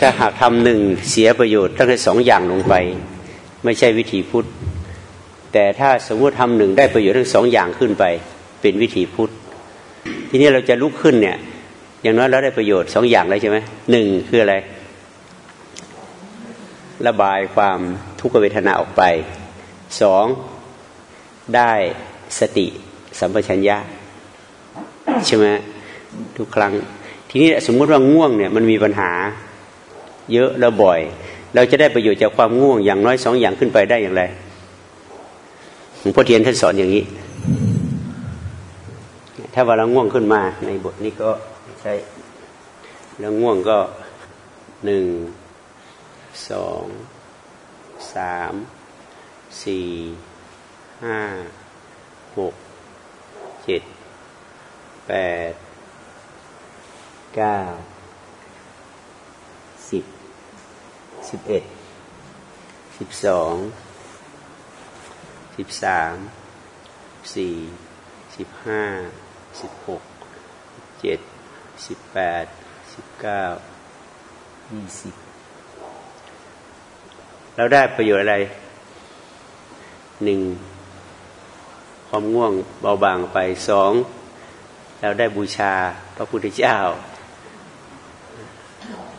ถ้าหากทำหนึ่งเสียประโยชน์ตั้งแต่สองอย่างลงไป ไม่ใช่วิธีพุทธ แต่ถ้าสมมติทำหนึ่งได้ประโยชน์ทั้งสองอย่างขึ้นไป เป็นวิธีพุทธ ทีนี้เราจะลุกขึ้นเนี่ย อย่างน้อยเราได้ประโยชน์สองอย่างเลยใช่ไหมหนึ่งคืออะไร ระบายความทุกขเวทนาออกไปสองได้สติสัมปชัญญะใช่ไหมทุกครั้ง ทีนี้สมมุติว่าง่วงเนี่ยมันมีปัญหา เยอะแล้วบ่อย เราจะได้ประโยชน์จากความง่วงอย่างน้อยสองอย่างขึ้นไปได้อย่างไรหลวงพ่อเทียนท่านสอนอย่างนี้ ถ้าว่าเราง่วงขึ้นมาในบทนี้ก็ใช่แล้วง่วงก็หนึ่งสองสามสี่ห้าหกเจ็ดแปดเก้าสิบ สิบเอ็ดสิบสองสิบสามสี่สิบห้าสิบหกเจ็ดสิบแปดสิบเก้ายี่สิบเราได้ประโยชน์อะไรหนึ่งความง่วงเบาบางไปสองเราได้บูชาพระพุทธเจ้า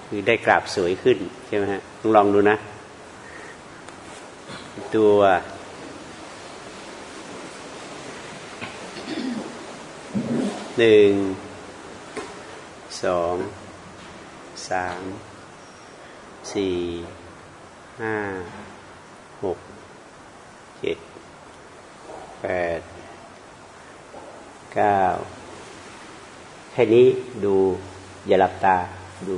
คือได้กราบสวยขึ้นใช่ไหมฮะ ลองดูนะ ตัวหนึ่งสองสามสี่ห้าหกเจ็ดแปดเก้าแค่นี้ดูอย่าหลับตาดู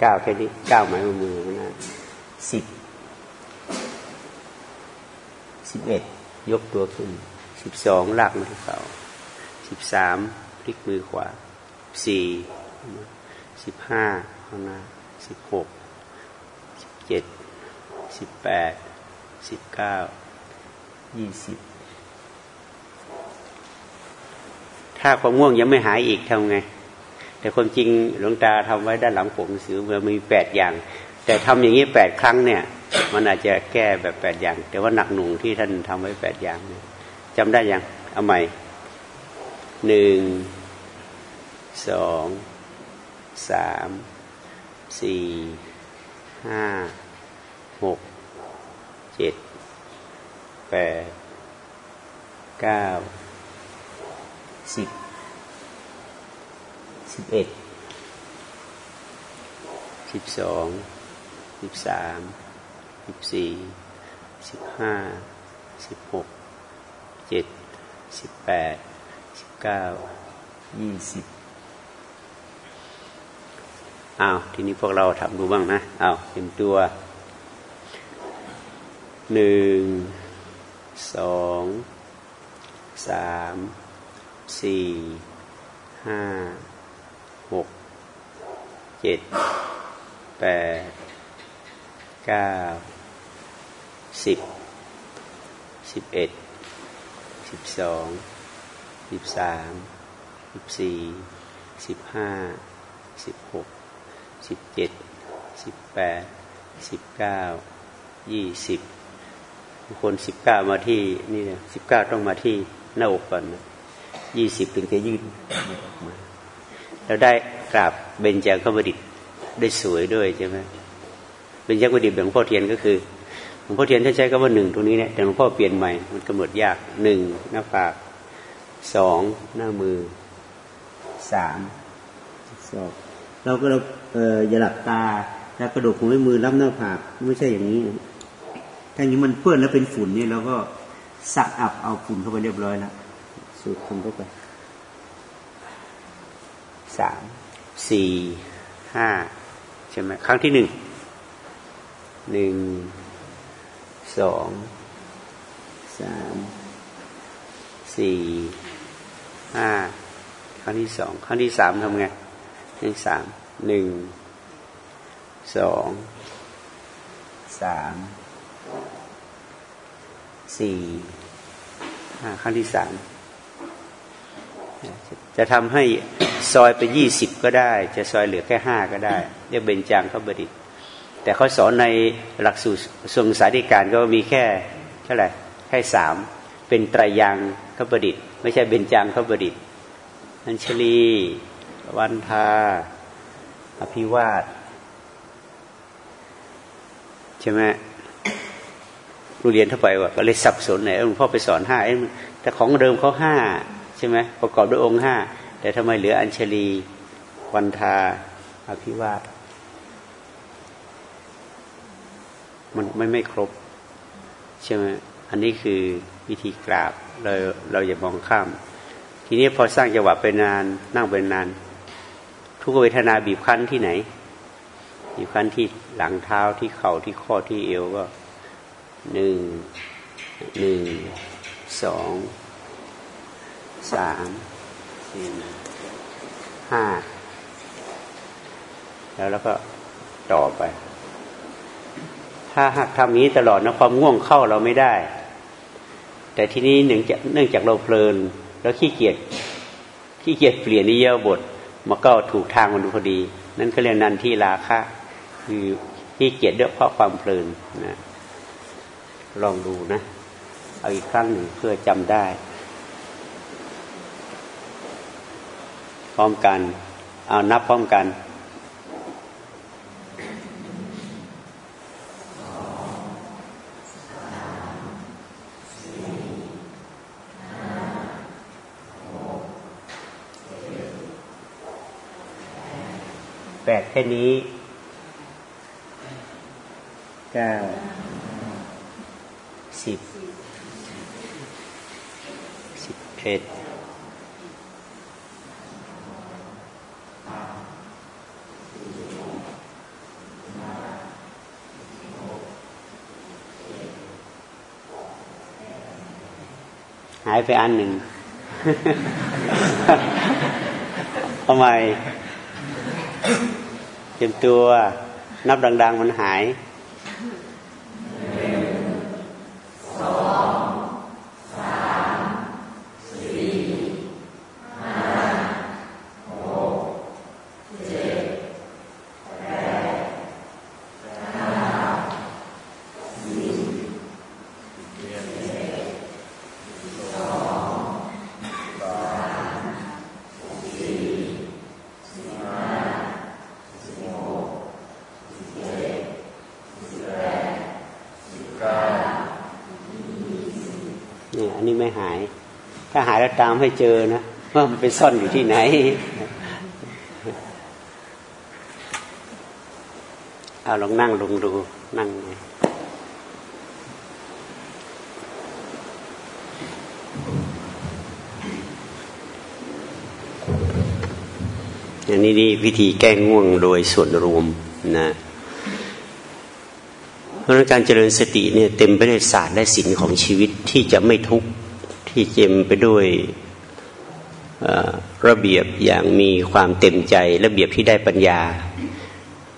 เก้าแค่นี้เก้าหมายมือนะ สิบสิบเอ็ดยกตัวขึ้นสิบสองลากมาที่เขาสิบสามพลิกมือขวาสี่สิบห้าข้างหน้าสิบหกสิบเจ็ดสิบแปดสิบเก้ายี่สิบถ้าความง่วงยังไม่หายอีกทำไง แต่ความจริงหลวงตาทำไว้ด้านหลังผมสือมันมีแปดอย่าง แต่ทำอย่างนี้แปดครั้งเนี่ย มันอาจจะแก้แบบแปดอย่าง แต่ว่าหนักหนุ่งที่ท่านทำไว้แปดอย่างจำได้ยังเอาใหม่หนึ่งสองสามสี่ห้าหกเจ็ดแปดเก้าสิบสิบเอ็ดสิบสอง สิบสามสิบสี่สิบห้าสิบหกเจ็ดสิบแปดสิบเก้ายี่สิบอ้าวทีนี้พวกเราทำดูบ้างนะอ้าวเต็มตัวหนึ่งสองสามสี่ห้าหกเจ็ดแปด เก้าสิบสิบเอ็ดสิบสองสิบสามสิบสี่สิบห้าสิบหกสิบเจ็ดสิบแปดสิบเก้ายี่สิบคนสิบเก้ามาที่นี่เนี่ยสิบเก้าต้องมาที่หน้าอกก่อนยี่สิบถึงจะยืดมาแล้วได้กราบเบญจางขบดิตได้สวยด้วยใช่ไหม เบญจางขบดิตหลวงพ่อเทียนก็คือหลวงพ่อเทียนถ้าใช้คำว่าหนึ่งตรงนี้เนี่ยแต่หลวงพ่อเปลี่ยนใหม่มันกำหนดยากหนึ่งหน้าปากสองหน้ามือสามสองเราก็เราเอออย่าหลับตาแล้วกระดกหัวมือรับหน้าผากไม่ใช่อย่างนี้ถ้าอย่างนี้มันเปื้อนแล้วเป็นฝุ่นนี่เราก็สักอับเอาฝุ่นเข้าไปเรียบร้อยแล้วสูดฝุ่นเข้าไปสามสี่ห้าใช่ไหมครั้งที่หนึ่ง หนึ่งสองสามสี่ห้าครั้งที่สองครั้งที่สามทำไงครั้งที่สามหนึ่งสองสามสี่ห้าครั้งที่สามจะทำให้ซอยไปยี่สิบก็ได้ จะซอยเหลือแค่ห้าก็ได้เรียกเบญจางคบดิต แต่เขาสอนในหลักสูตรทรงสาธิการก็มีแค่เท่าไหร่แค่สามเป็นไตรยังคบดิตไม่ใช่เบญจางคบดิตอัญชลีวันทาอภิวาทใช่ไหมรูเรียนเข้าไปว่าก็เลยสับสนไหนหลวงพ่อไปสอนห้าแต่ของเดิมเขาห้าใช่ไหมประกอบด้วยองค์ห้าแต่ทำไมเหลืออัญชลีวันทาอภิวาท มันไม่ไม่ครบใช่ไหมอันนี้คือวิธีกราบเราเราอย่ามองข้าม ทีนี้พอสร้างจังหวะไปนานนั่งไปนาน ทุกเวทนาบีบคั้นที่ไหนบีบคั้นที่หลังเท้าที่เข่าที่ข้อที่เอวก็หนึ่งหนึ่งสองสามสี่ห้าแล้วแล้วก็ต่อไป ถ้าหากทำนี้ตลอดนะความง่วงเข้าเราไม่ได้ แต่ทีนี้เนื่องจากเนื่องจากเราเพลิน แล้วขี้เกียจขี้เกียจเปลี่ยนนิยบทมาก็ถูกทางมันพอดี นั่นก็เรียกนันที่ราคะคือขี้เกียจด้วยเพราะความเพลินนะลองดูนะ เอาอีกครั้งหนึ่งเพื่อจำได้ พร้อมกัน เอานับพร้อมกัน ค่นี้เก้าสิบสิบเอ็ดหายไปอันหนึ่ง ทำไม เตรียมตัวนับดัง ๆ มันหายตามให้เจอนะว่ามันไปซ่อนอยู่ที่ไหน เอาลองนั่งลงดูนั่งอย่างนี้นี่วิธีแก้ง่วงโดยส่วนรวมนะเพราะการเจริญสติเนี่ยเต็มไปด้วยศาสตร์และศิลของชีวิตที่จะไม่ทุกข์ที่เจมไปด้วย ระเบียบอย่างมีความเต็มใจ ระเบียบที่ได้ปัญญา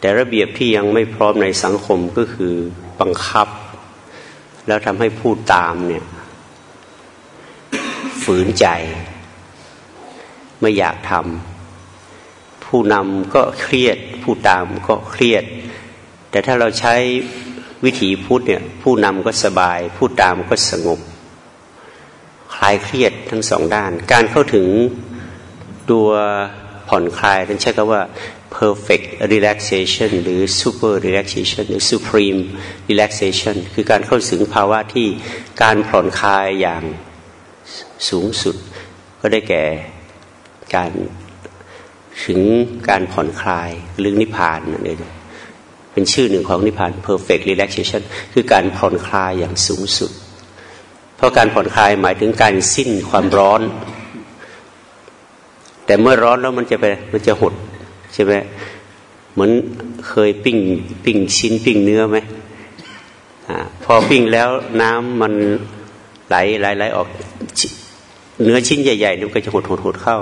แต่ระเบียบที่ยังไม่พร้อมในสังคมก็คือบังคับ แล้วทำให้ผู้ตามเนี่ยฝืนใจ ไม่อยากทำผู้นำก็เครียด ผู้ตามก็เครียด แต่ถ้าเราใช้วิถีพุทธเนี่ยผู้นำก็สบาย ผู้ตามก็สงบ ลายเครียดทั้งสองด้าน การเข้าถึงตัวผ่อนคลายท่านใช้คำว่า perfect relaxation หรือ super relaxation หรือ supreme relaxation คือการเข้าถึงภาวะที่การผ่อนคลายอย่างสูงสุด ก็ได้แก่การถึงการผ่อนคลายหรือนิพพานนั่นเองเป็นชื่อหนึ่งของนิพพาน perfect relaxation คือการผ่อนคลายอย่างสูงสุด เพราะการผ่อนคลายหมายถึงการสิ้นความร้อน แต่เมื่อร้อนแล้วมันจะไปมันจะหดใช่ไหมเหมือนเคยปิ้งปิ้งชิ้นปิ้งเนื้อไหมอพอปิ้งแล้วน้ำมันไหลไหลไหลออกเนื้อชิ้นใหญ่ๆมันก็จะหดหดหดเข้า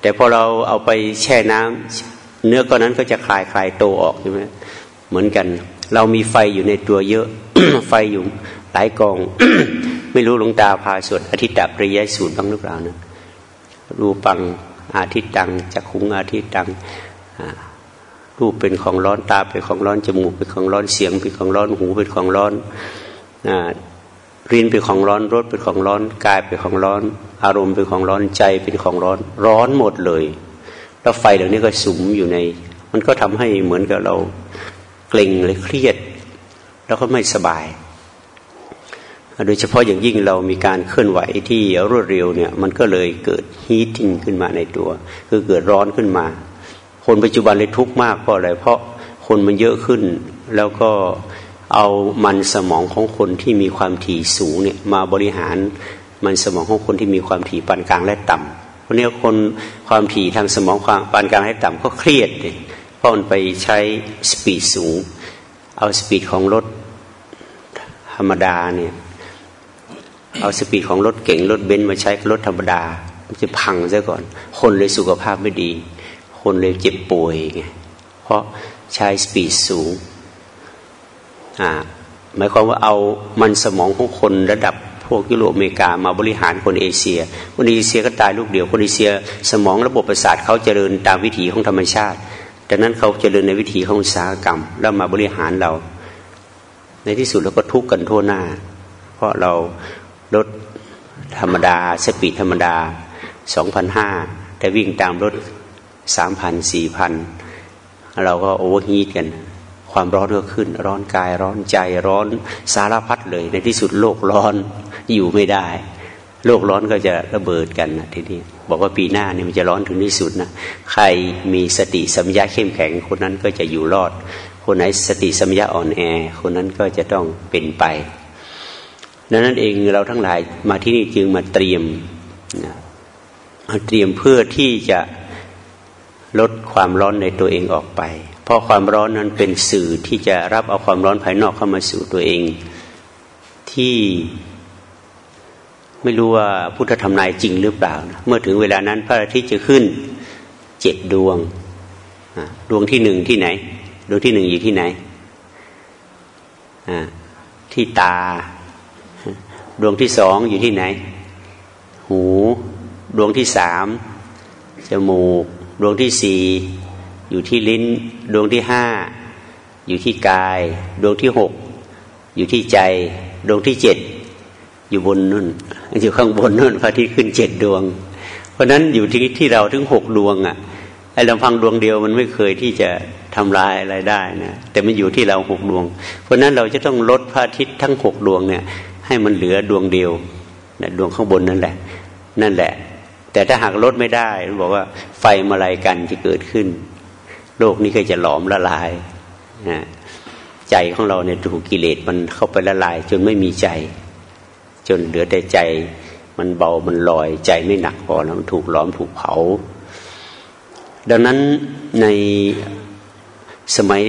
แต่พอเราเอาไปแช่น้ำเนื้อก้อนนั้นก็จะคลายคลายโตออกใช่ไหมเหมือนกัน เรามีไฟอยู่ในตัวเยอะ ไฟอยู่ หลายกอง ไม่รู้หลวงตาพาสวดอธิตตปริยสูตรบ้างหรือเปล่านะรูปังอาทิตตังจักขุงอาทิตตังรูปเป็นของร้อนตาเป็นของร้อนจมูกเป็นของร้อนเสียงเป็นของร้อนหูเป็นของร้อนรินเป็นของร้อนรสเป็นของร้อนกายเป็นของร้อน อารมณ์เป็นของร้อนใจเป็นของร้อน ร้อนหมดเลย แล้วไฟเหล่านี้ก็สุมอยู่ใน มันก็ทำให้เหมือนกับเราเกร็งเลยเครียด แล้วก็ไม่สบาย โดยเฉพาะอย่างยิ่งเรามีการเคลื่อนไหวที่รวดเร็วเนี่ย มันก็เลยเกิดฮีทติ้งขึ้นมาในตัว คือเกิดร้อนขึ้นมา คนปัจจุบันเลยทุกข์มากเพราะอะไร เพราะคนมันเยอะขึ้น แล้วก็เอามันสมองของคนที่มีความถี่สูงเนี่ยมาบริหารมันสมองของคนที่มีความถี่ปานกลางและต่ำเพราะนี้คนความถี่ทางสมองความปานกลางและต่ำก็เครียดเลยเพราะมันไปใช้ speed สูง เอา speed ของรถธรรมดาเนี่ย เอา speed ของรถเก๋งรถเบนซ์มาใช้รถธรรมดามันจะพังซะก่อน คนเลยสุขภาพไม่ดี คนเลยเจ็บป่วยไงเพราะใช้สปีดสูงอ่าหมายความว่าเอามันสมองของคนระดับพวกยุโรปอเมริกามาบริหารคนเอเชีย คนเอเชียก็ตายลูกเดียว คนเอเชีย สมองระบบประสาทเขาเจริญตามวิถีของธรรมชาติ ดังนั้นเขาเจริญในวิถีของอุตสาหกรรม แล้วมาบริหารเรา ในที่สุดเราก็ทุกข์กันทั่วหน้า เพราะเรา รถธรรมดาspeed ธรรมดาสองพันห้าแต่วิ่งตามรถสามพันสี่พันเราก็ overheat กัน ความร้อนก็ขึ้น ร้อนกายร้อนใจร้อนสารพัดเลย ในที่สุดโลกร้อนอยู่ไม่ได้ โลกร้อนก็จะระเบิดกันนะทีนี้บอกว่าปีหน้านี่มันจะร้อนถึงที่สุดนะใครมีสติปัญญาเข้มแข็งคนนั้นก็จะอยู่รอด คนไหนสติปัญญาอ่อนแอ คนนั้นก็จะต้องเป็นไป ดังนั้นเองเราทั้งหลายมาที่นี่จึงมาเตรียมนะเตรียมเพื่อที่จะลดความร้อนในตัวเองออกไป เพราะความร้อนนั้นเป็นสื่อที่จะรับเอาความร้อนภายนอกเข้ามาสู่ตัวเอง ที่ไม่รู้ว่าพุทธธรรมนายจริงหรือเปล่านะเมื่อถึงเวลานั้นพระอาทิตย์จะขึ้นเจ็ดดวงดวงที่หนึ่งที่ไหน ดวงที่หนึ่งอยู่ที่ไหนที่ตา ดวงที่สองอยู่ที่ไหน หู ดวงที่สามจมูก ดวงที่สี่อยู่ที่ลิ้น ดวงที่ห้าอยู่ที่กาย ดวงที่หกอยู่ที่ใจ ดวงที่เจ็ดอยู่บนนู่นอยู่ข้างบนนู่นพระอาทิตย์ขึ้นเจ็ดดวง เพราะนั้นอยู่ที่ที่เราถึงหกดวงอะไอ้ลำพังดวงเดียวมันไม่เคยที่จะทำลายอะไรได้นะแต่มันอยู่ที่เราหกดวง เพราะนั้นเราจะต้องลดพระอาทิตย์ทั้งหกดวงเนี่ย ให้มันเหลือดวงเดียวนะดวงข้างบนนั่นแหละ นั่นแหละ แต่ถ้าหากลดไม่ได้บอกว่าไฟมาลายกันจะเกิดขึ้น โลกนี้ก็จะหลอมละลายนะใจของเราเนี่ยถูกกิเลสมันเข้าไปละลาย จนไม่มีใจ จนเหลือแต่ใจ มันเบามันลอย ใจไม่หนักพอแล้วมันถูกหลอมถูกเผา ดังนั้นในสมัย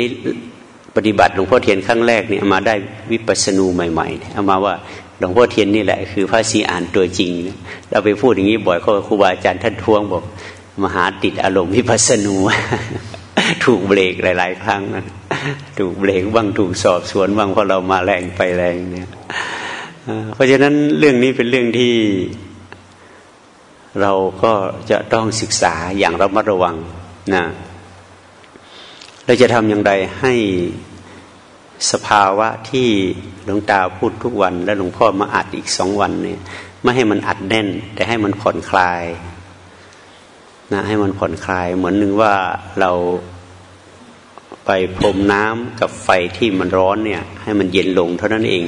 ปฏิบัติหลวงพ่อเทียนครั้งแรกเนี่ยมาได้วิปัสสนูใหม่ๆเอามาว่าหลวงพ่อเทียนนี่แหละคือพระสีอ่านตัวจริงเราไปพูดอย่างนี้บ่อยเขาครูบาอาจารย์ท่านทวงบอก มหาติดอารมณ์วิปัสสนู ถูกเบรกหลาย ๆ ครั้งนะถูกเบรกบ้างถูกสอบสวนบ้างเพราะเรามาแรงไปแรงเนี่ยเพราะฉะนั้นเรื่องนี้เป็นเรื่องที่เราก็จะต้องศึกษาอย่างระมัดระวังนะ เราจะทำอย่างไรให้สภาวะที่หลวงตาพูดทุกวัน และหลวงพ่อมาอัดอีกสองวันเนี่ยไม่ให้มันอัดแน่น แต่ให้มันผ่อนคลายนะให้มันผ่อนคลาย เหมือนนึงว่าเราไปพรมน้ำกับไฟที่มันร้อนเนี่ยให้มันเย็นลงเท่านั้นเอง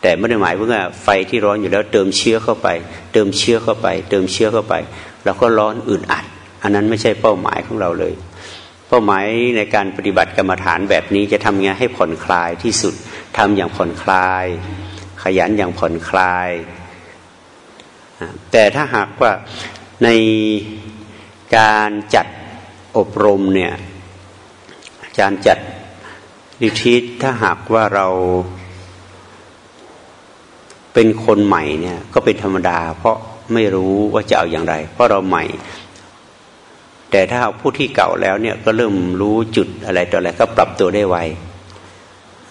แต่ไม่ได้หมายว่าไฟที่ร้อนอยู่แล้วเติมเชื้อเข้าไป เติมเชื้อเข้าไป เติมเชื้อเข้าไปเราก็ร้อนอื่นอัด อันนั้นไม่ใช่เป้าหมายของเราเลย เป้าหมายในการปฏิบัติกรรมฐานแบบนี้จะทำไงให้ผ่อนคลายที่สุดทำอย่างผ่อนคลาย ขยันอย่างผ่อนคลาย แต่ถ้าหากว่าในการจัดอบรมเนี่ยการจัดดิทิตถ้าหากว่าเราเป็นคนใหม่เนี่ยก็เป็นธรรมดา เพราะไม่รู้ว่าจะเอาอย่างไร เพราะเราใหม่ แต่ถ้าผู้ที่เก่าแล้วเนี่ยก็เริ่มรู้จุดอะไรต่ออะไรก็ปรับตัวได้ไว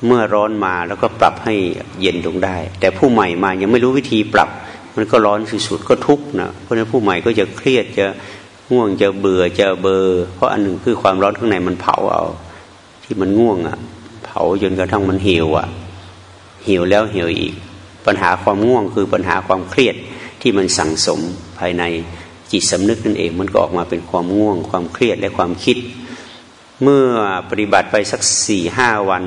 เมื่อร้อนมาแล้วก็ปรับให้เย็นลงได้ แต่ผู้ใหม่มายังไม่รู้วิธีปรับ มันก็ร้อนสุดๆก็ทุกข์นะเพราะนั้นผู้ใหม่ก็จะเครียดจะง่วงจะเบื่อจะเบอร์เพราะอันหนึ่งคือความร้อนข้างในมันเผาเอา ที่มันง่วงอะ่ะ เผาจนกระทั่งมันหี่ยวอะ่ะหี่ยวแล้วหี่ยวอีก ปัญหาความง่วงคือปัญหาความเครียดที่มันสั่งสมภายใน จิตสำนึกนั่นเอง มันก็ออกมาเป็นความง่วง ความเครียดและความคิด เมื่อปฏิบัติไปสักสี่ห้าวัน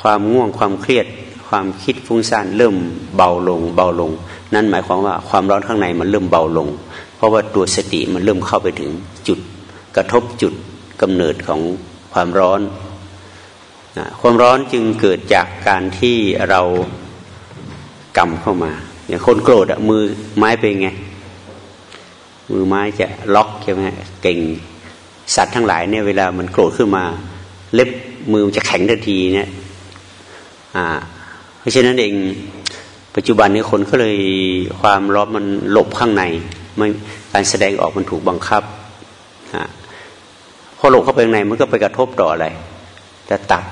ความง่วงความเครียด ความคิดฟุ้งซ่านเริ่มเบาลง เบาลง นั่นหมายความว่าความร้อนข้างในมันเริ่มเบาลง เพราะว่าตัวสติมันเริ่มเข้าไปถึงจุดกระทบจุดกำเนิดของความร้อนความร้อนจึงเกิดจากการที่เรากำเข้ามาอย่างคนโกรธอะมือไม้เป็นไง มือไม้จะล็อกใช่ไหมเก่งสัตว์ทั้งหลายเนี่ยเวลามันโกรธขึ้นมา เล็บมือจะแข็งทันทีเนี่ยอ่า เพราะฉะนั้นเองปัจจุบันนี้คนก็เลยความร้อนมันหลบข้างในไม่การแสดงออกมันถูกบังคับอ่าพอหลบเข้าไปข้างในมันก็ไปกระทบต่ออะไรต่ตับ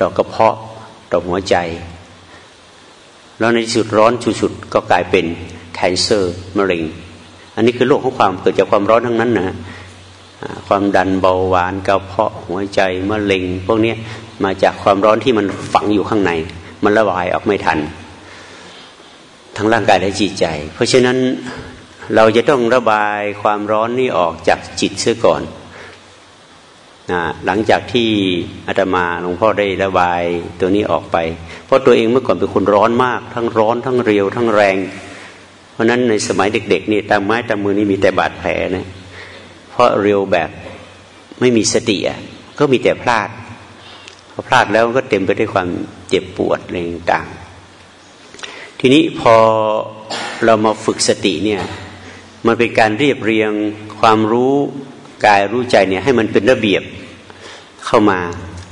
ต่อกระเพาะต่อหัวใจ แล้วในที่สุดร้อนสุดๆก็กลายเป็นแคนเซอร์มะเร็ง อันนี้คือโรคของความเกิดจากความร้อนทั้งนั้นนะความดันเบาหวานกระเพาะหัวใจมะเร็ง พวกนี้มาจากความร้อนที่มันฝังอยู่ข้างใน มันระบายออกไม่ทัน ทั้งร่างกายและจิตใจ เพราะฉะนั้นเราจะต้องระบายความร้อนนี่ออกจากจิตเสียก่อนนะหลังจากที่อาตมาหลวงพ่อได้ระบายตัวนี้ออกไป เพราะตัวเองเมื่อก่อนเป็นคนร้อนมาก ทั้งร้อนทั้งเรียวทั้งแรง เพราะนั้นในสมัยเด็กๆนี่ตามไม้ตามมือนี่มีแต่บาดแผลนะเพราะเรียวแบบไม่มีสติอะก็มีแต่พลาดพอพลาดแล้วก็เต็มไปด้วยความเจ็บปวดอะไรต่างทีนี้พอเรามาฝึกสติเนี่ยมันเป็นการเรียบเรียงความรู้กายรู้ใจเนี่ยให้มันเป็นระเบียบเข้ามา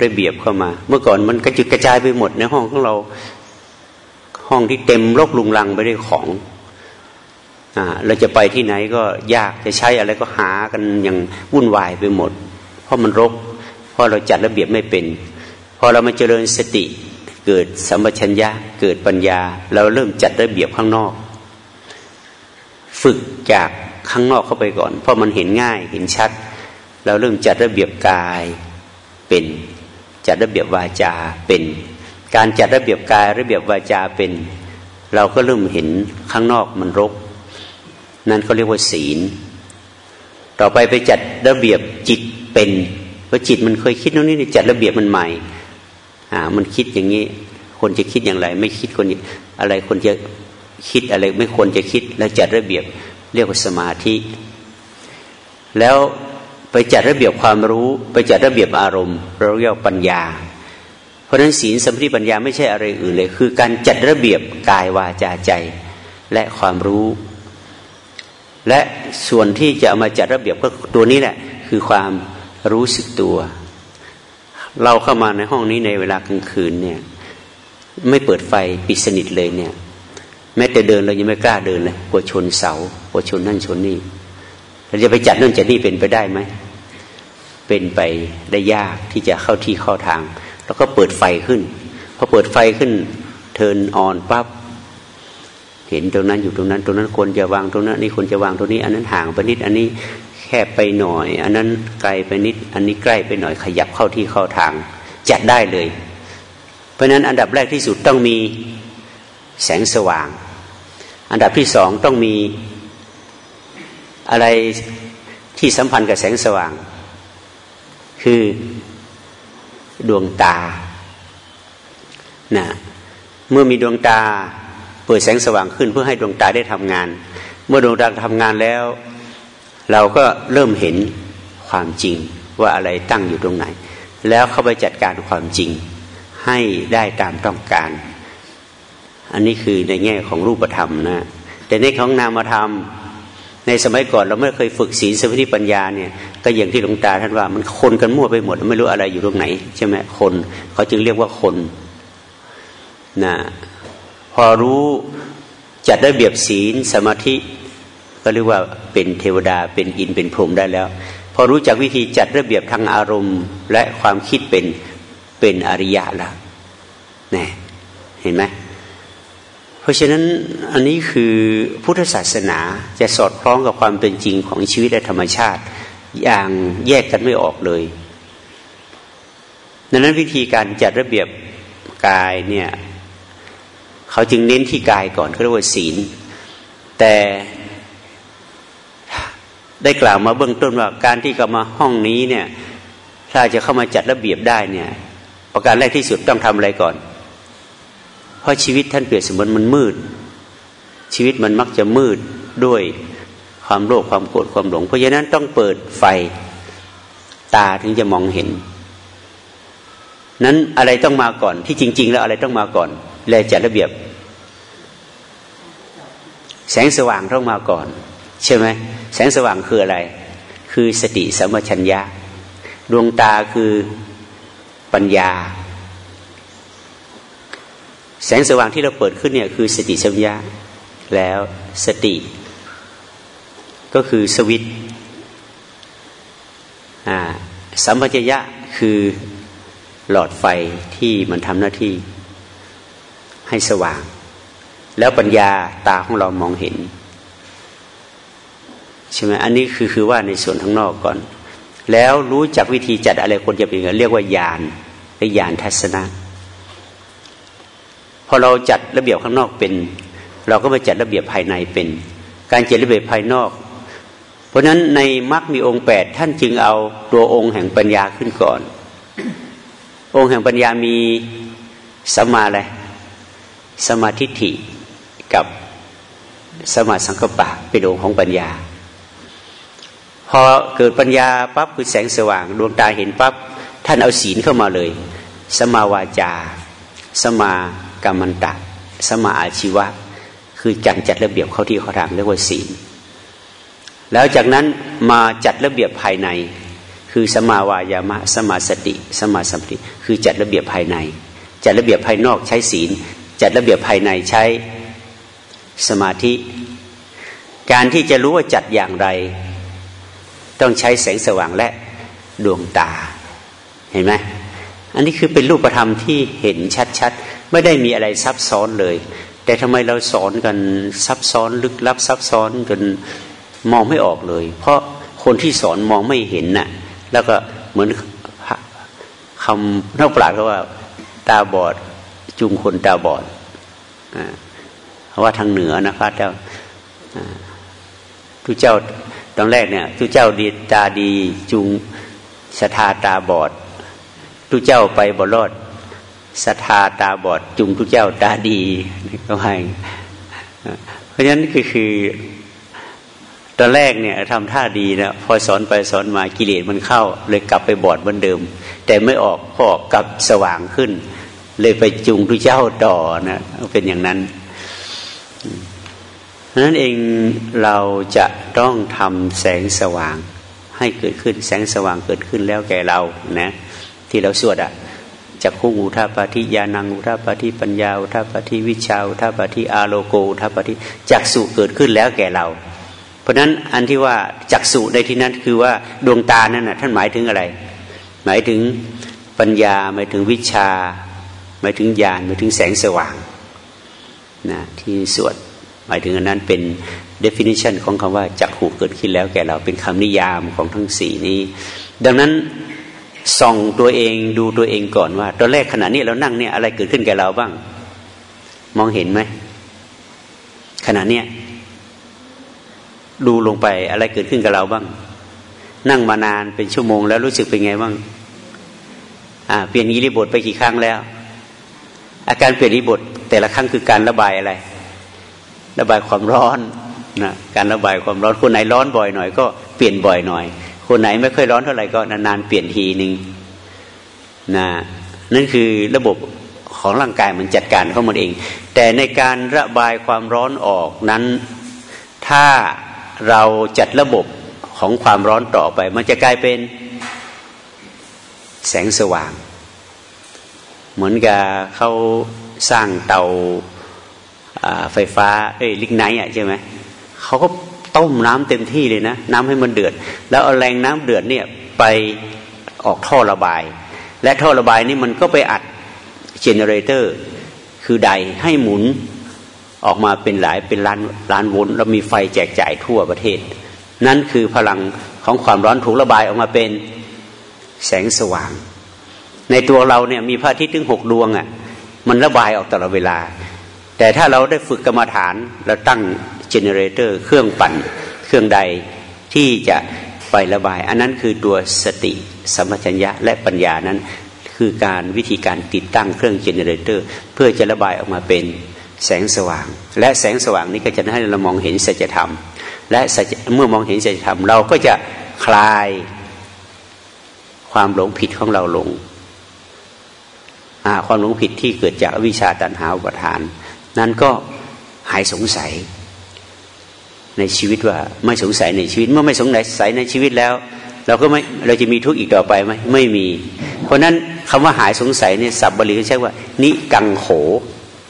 ระเบียบเข้ามา เมื่อก่อนมันกระจุดกระจายไปหมดในห้องของเราห้องที่เต็มโรกลุงลังไปด้วยของ เราจะไปที่ไหนก็ยากจะใช้อะไรก็หากันอย่างวุ่นวายไปหมด เพราะมันรก เพราะเราจัดระเบียบไม่เป็นพอเรามาเจริญสติเกิดสัมปชัญญะเกิดปัญญา เราเริ่มจัดระเบียบข้างนอก ฝึกจากข้างนอกเข้าไปก่อน เพราะมันเห็นง่ายเห็นชัด เราเริ่มจัดระเบียบกายเป็นจัดระเบียบวาจาเป็น การจัดระเบียบกายระเบียบวาจาเป็น เราก็เริ่มเห็นข้างนอกมันรก นั่นเขาเรียกว่าศีล ต่อไปไปจัดระเบียบจิตเป็นเพราะจิตมันเคยคิดโน่นนี่จัดระเบียบมันใหม่ อ่า มันคิดอย่างนี้ คนจะคิดอย่างไร ไม่คิดคนอะไรคนจะคิดอะไรไม่ควรจะคิด แล้วจัดระเบียบเรียกว่าสมาธิ แล้วไปจัดระเบียบความรู้ไปจัดระเบียบอารมณ์ เราเรียกปัญญา เพราะฉะนั้นศีลสมาธิปัญญาไม่ใช่อะไรอื่นเลย คือการจัดระเบียบกายวาจาใจ และความรู้ และส่วนที่จะมาจัดระเบียบก็ตัวนี้แหละคือความรู้สึกตัว เราเข้ามาในห้องนี้ในเวลากลางคืนเนี่ยไม่เปิดไฟปิดสนิทเลยเนี่ย แม้แต่เดินเรายังไม่กล้าเดินเลยกลัวชนเสากลัวชนนั่นชนนี่เราจะไปจัดนั่นจัดนี่เป็นไปได้ไหมเป็นไปได้ยากที่จะเข้าที่เข้าทาง แล้วก็เปิดไฟขึ้นพอเปิดไฟขึ้นเทินออนปั๊บ เห็นตรงนั้นอยู่ตรงนั้น ตรงนั้นควรจะวางตรงนั้นนี่ควรจะวางตรงนี้ อันนั้นห่างไปนิด อันนี้แคบไปหน่อย อันนั้นไกลไปนิด อันนี้ใกล้ไปหน่อยขยับเข้าที่เข้าทางจัดได้เลย เพราะนั้นอันดับแรกที่สุดต้องมีแสงสว่าง อันดับที่สองต้องมีอะไรที่สัมพันธ์กับแสงสว่าง คือดวงตานะเมื่อมีดวงตา เปิดแสงสว่างขึ้นเพื่อให้ดวงตาได้ทำงาน เมื่อดวงตาทำงานแล้ว เราก็เริ่มเห็นความจริงว่าอะไรตั้งอยู่ตรงไหน แล้วเข้าไปจัดการความจริงให้ได้ตามต้องการ อันนี้คือในแง่ของรูปธรรมนะแต่ในของนามธรรม ในสมัยก่อนเราไม่เคยฝึกศีลสมาธิปัญญาเนี่ยก็อย่างที่หลวงตาท่านว่ามันคนกันมั่วไปหมด ไม่รู้อะไรอยู่ตรงไหนใช่ไหมคนเขาจึงเรียกว่าคนนะ พอรู้จัดระเบียบศีลสมาธิ ก็เรียกว่าเป็นเทวดาเป็นอินเป็นพรหมได้แล้ว พอรู้จักวิธีจัดระเบียบทางอารมณ์ และความคิดเป็นเป็นอริยะแล้วนี่เห็นไหมเพราะฉะนั้นอันนี้คือพุทธศาสนาจะสอดคล้องกับความเป็นจริงของชีวิตและธรรมชาติ อย่างแยกกันไม่ออกเลยดังนั้นวิธีการจัดระเบียบกายเนี่ย เขาจึงเน้นที่กายก่อนเขาเรียกว่าศีล แต่ได้กล่าวมาเบื้องต้นว่าการที่เข้ามาห้องนี้เนี่ย ถ้าจะเข้ามาจัดระเบียบได้เนี่ย ประการแรกที่สุดต้องทำอะไรก่อน เพราะชีวิตท่านเปรียบเสมือนมันมืด ชีวิตมันมักจะมืดด้วยความโลภความโกรธความหลง เพราะฉะนั้นต้องเปิดไฟตาถึงจะมองเห็น นั้นอะไรต้องมาก่อนที่จริง ๆ แล้วอะไรต้องมาก่อน แลจัดระเบียบ แสงสว่างต้องมาก่อน ใช่ไหมแสงสว่างคืออะไร คือสติสัมปชัญญะ ดวงตาคือปัญญา แสงสว่างที่เราเปิดขึ้นเนี่ยคือสติสัมปชัญญะแล้วสติ ก็คือสวิตสัมปชัญญะคือหลอดไฟที่มันทำหน้าที่ ให้สว่าง แล้วปัญญาตาของเรามองเห็นใช่ไหมอันนี้คือคือว่าในส่วนข้างนอกก่อน แล้วรู้จักวิธีจัดอะไรคนจะเป็นเรียกว่าญาณหรือญาณทัศนะพอเราจัดระเบียบข้างนอกเป็น เราก็มาจัดระเบียบภายในเป็น การจัดระเบียบภายนอก เพราะฉะนั้นในมรรคมีองค์แปดท่านจึงเอาตัวองค์แห่งปัญญาขึ้นก่อน องค์แห่งปัญญามีสมาอะไร สมาธิฐิกับสมาสังกปะเป็นองค์ของปัญญา พอเกิดปัญญาปั๊บคือแสงสว่าง ดวงตาเห็นปั๊บท่านเอาศีลเข้ามาเลย สมาวาจา สมากรรมันตะ สมาอาชีวะ คือจัดจัดระเบียบเข้าที่เขาทางเรียกว่าศีล แล้วจากนั้นมาจัดระเบียบภายใน คือสมาวายามะ สมาสติ สมาสัมปติคือจัดระเบียบภายใน จัดระเบียบภายนอกใช้ศีล จัดระเบียบภายในใช้สมาธิ การที่จะรู้ว่าจัดอย่างไร ต้องใช้แสงสว่างและดวงตา เห็นไหมอันนี้คือเป็นรูปธรรมที่เห็นชัดๆ ไม่ได้มีอะไรซับซ้อนเลย แต่ทำไมเราสอนกันซับซ้อนลึกลับซับซ้อนจนมองไม่ออกเลย เพราะคนที่สอนมองไม่เห็นน่ะ แล้วก็เหมือนคำนักปราชญ์เขาว่า ตาบอด จุงคนตาบอดเพราะว่าทางเหนือนะพระเจ้าทุเจ้าตอนแรกเนี่ยทุเจ้าดีตาดีจุงศรัทธาตาบอดทุเจ้าไปบรอดศรัทธาตาบอด จุงทุเจ้าตาดีก็ให้เพราะฉะนั้นคือคือตอนแรกเนี่ยทำท่าดีนะพอสอนไปสอนมากิเลสมันเข้า เลยกลับไปบอดเหมือนเดิม แต่ไม่ออกพอกลับสว่างขึ้น เลยไปจุงทุเจ้าต่อนะเป็นอย่างนั้นนั้นเองเราจะต้องทำแสงสว่าง ให้เกิดขึ้นแสงสว่างเกิดขึ้นแล้วแก่เรานะที่เราสวดอะจากคู่อุทาปาทิยานังอุทาปาทิปัญญาอุทาปาทิวิชาอุทาปาทิอาโลโกอุทาปาทิจักสุเกิดขึ้นแล้วแก่เรา เพราะนั้นอันที่ว่าจักสุในที่นั้นคือว่าดวงตานั่นนะท่านหมายถึงอะไร หมายถึงปัญญาหมายถึงวิชา มายถึงญาณหมายถึงแสงสว่างนะที่สวดหมายถึงอันนั้นเป็น definition ของคำว่าจักหูเกิดขึ้นแล้วแก่เราเป็นคำนิยามของทั้งสี่นี้ ดังนั้นส่องตัวเองดูตัวเองก่อนว่า ตอนแรกขณะนี้เรานั่งเนี่ยอะไรเกิดขึ้นแก่เราบ้าง มองเห็นไหมขณะเนี้ยดูลงไปอะไรเกิดขึ้นกับเราบ้าง นั่งมานานเป็นชั่วโมงแล้วรู้สึกเป็นไงบ้างอ่าเปลี่ยนอิริบทไปกี่ครั้งแล้ว อาการเปลี่ยนอิบทแต่ละครั้งคือการระบายอะไร ระบายความร้อนนะการระบายความร้อนคนไหนร้อนบ่อยหน่อยก็เปลี่ยนบ่อยหน่อย คนไหนไม่ค่อยร้อนเท่าไหร่ก็นานๆเปลี่ยนทีหนึ่งนะนั่นคือระบบของร่างกายมันจัดการเข้ามันเอง แต่ในการระบายความร้อนออกนั้น ถ้าเราจัดระบบของความร้อนต่อไป มันจะกลายเป็นแสงสว่าง เหมือนกับเขาสร้างเตาไฟฟ้าเอ้ยลิกไนท์อะใช่ไหมเขาก็ต้มน้ำเต็มที่เลยนะ น้ำให้มันเดือด แล้วเอาแรงน้ำเดือดเนี่ยไปออกท่อระบาย และท่อระบายนี่มันก็ไปอัด generatorคือใดให้หมุนออกมาเป็นหลายเป็นล้านล้านโวลต์แล้วมีไฟแจกจ่ายทั่วประเทศ นั่นคือพลังของความร้อนถูกระบายออกมาเป็นแสงสว่าง ในตัวเราเนี่ยมีพระอาทิตย์ถึงหกดวงอะ่ะมันระบายออกตลอดเวลา แต่ถ้าเราได้ฝึกกรรมฐานเราตั้งเจเนเรเตอร์เครื่องปั่นเครื่องใดที่จะไประบาย อันนั้นคือตัวสติสัมปชัญญะและปัญญานั้น คือการวิธีการติดตั้งเครื่องเจเนเรเตอร์เพื่อจะระบายออกมาเป็นแสงสว่าง และแสงสว่างนี้ก็จะให้เรามองเห็นสัจธรรม และเมื่อมองเห็นสัจธรรม เราก็จะคลายความหลงผิดของเราลง ความหลงผิดที่เกิดจากวิชาตันหาอุปทาน นั้นก็หายสงสัยในชีวิตว่าไม่สงสัยในชีวิต เมื่อไม่สงสัยในชีวิตแล้ว เราก็ไม่เราจะมีทุกข์อีกต่อไปไหมไม่มี เพราะนั้นคำว่าหายสงสัยเนี่ยสับบาลีเขาใช้ว่า นิกังโข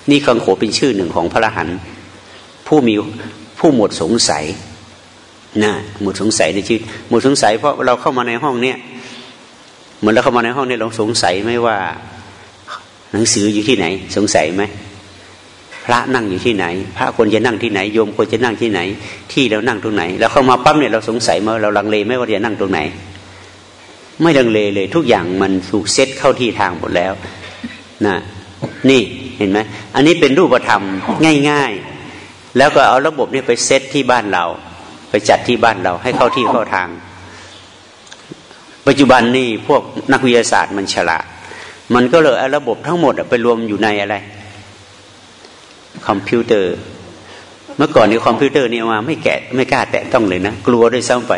นิกังโขเป็นชื่อหนึ่งของพระรหันต์ผู้มีผู้หมดสงสัยนะหมดสงสัยในชีวิตหมดสงสัยเพราะเราเข้ามาในห้องเนี้ยเหมือนเราเข้ามาในห้องนี้เราสงสัยไหมว่า หนังสืออยู่ที่ไหน สงสัยไหมพระนั่งอยู่ที่ไหน พระควรจะนั่งที่ไหนโยมควรจะนั่งที่ไหน ที่เรานั่งตรงไหน แล้วเข้ามาปั๊บเนี่ยเราสงสัยมาเราลังเลไม่ว่าจะนั่งตรงไหน ไม่ลังเลเลย ทุกอย่างมันถูกเซตเข้าที่ทางหมดแล้วนะนี่เห็นไหมอันนี้เป็นรูปธรรมง่าย ๆ แล้วก็เอาระบบนี้ไปเซตที่บ้านเรา ไปจัดที่บ้านเรา ให้เข้าที่เข้าทาง ปัจจุบันนี่พวกนักวิทยาศาสตร์มันฉลาด มันก็เลยระบบทั้งหมดไปรวมอยู่ในอะไร คอมพิวเตอร์ เมื่อก่อนนี้คอมพิวเตอร์นี่มาไม่แกะไม่กล้าแตะต้องเลยนะ กลัวด้วยซ้ำไป